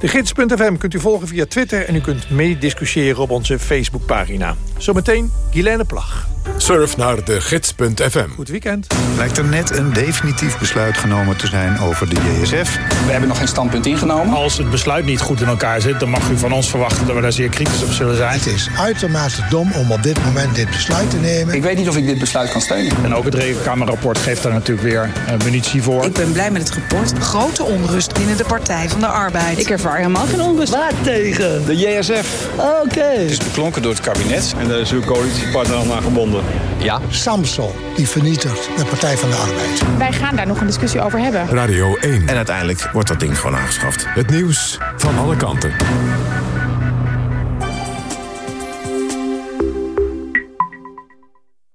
De gids.fm kunt u volgen via Twitter... en u kunt meediscussiëren op onze Facebookpagina. Zometeen Guilaine Plag. Surf naar de gids.fm. Goed weekend. Lijkt er net een definitief besluit genomen te zijn over de JSF. We hebben nog geen standpunt ingenomen. Als het besluit niet goed in elkaar zit... dan mag u van ons verwachten dat we daar zeer kritisch op zullen zijn. Het is uitermate dom om op dit moment dit besluit te nemen. Ik weet niet of ik dit besluit kan steunen. En ook het rekenkamerrapport geeft daar natuurlijk weer uh, munitie voor. Ik ben blij met het rapport. Grote onrust binnen de Partij van de Arbeid. Ik ervaar helemaal geen onrust. Waar tegen? De JSF. Oké. Okay. Het is beklonken door het kabinet. En daar is uw coalitiepartner allemaal gebonden. Ja. Samsel, die vernietigt de Partij van de Arbeid. Wij gaan daar nog een discussie over hebben. Radio 1. En uiteindelijk wordt dat ding gewoon aangeschaft. Het nieuws van alle kanten.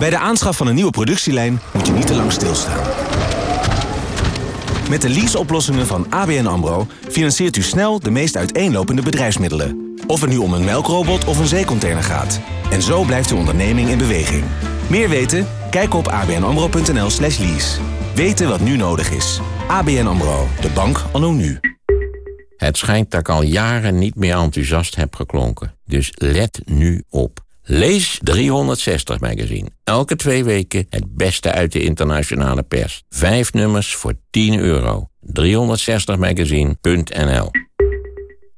Bij de aanschaf van een nieuwe productielijn moet je niet te lang stilstaan. Met de leaseoplossingen van ABN AMRO financiert u snel de meest uiteenlopende bedrijfsmiddelen. Of het nu om een melkrobot of een zeecontainer gaat. En zo blijft uw onderneming in beweging. Meer weten? Kijk op abnamro.nl slash lease. Weten wat nu nodig is. ABN AMRO, de bank anno nu. Het schijnt dat ik al jaren niet meer enthousiast heb geklonken. Dus let nu op. Lees 360 Magazine. Elke twee weken het beste uit de internationale pers. Vijf nummers voor 10 euro. 360magazine.nl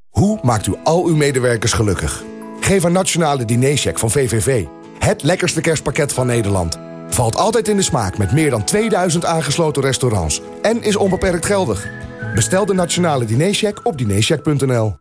Hoe maakt u al uw medewerkers gelukkig? Geef een nationale dinercheck van VVV. Het lekkerste kerstpakket van Nederland. Valt altijd in de smaak met meer dan 2000 aangesloten restaurants. En is onbeperkt geldig. Bestel de Nationale Dinercheck op dinercheck.nl.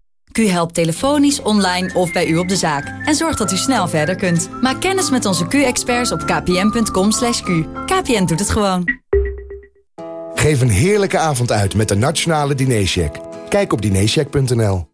Q helpt telefonisch, online of bij u op de zaak. En zorgt dat u snel verder kunt. Maak kennis met onze Q-experts op kpn.com. /q. KPN doet het gewoon. Geef een heerlijke avond uit met de Nationale Dinercheck. Kijk op dinercheck.nl.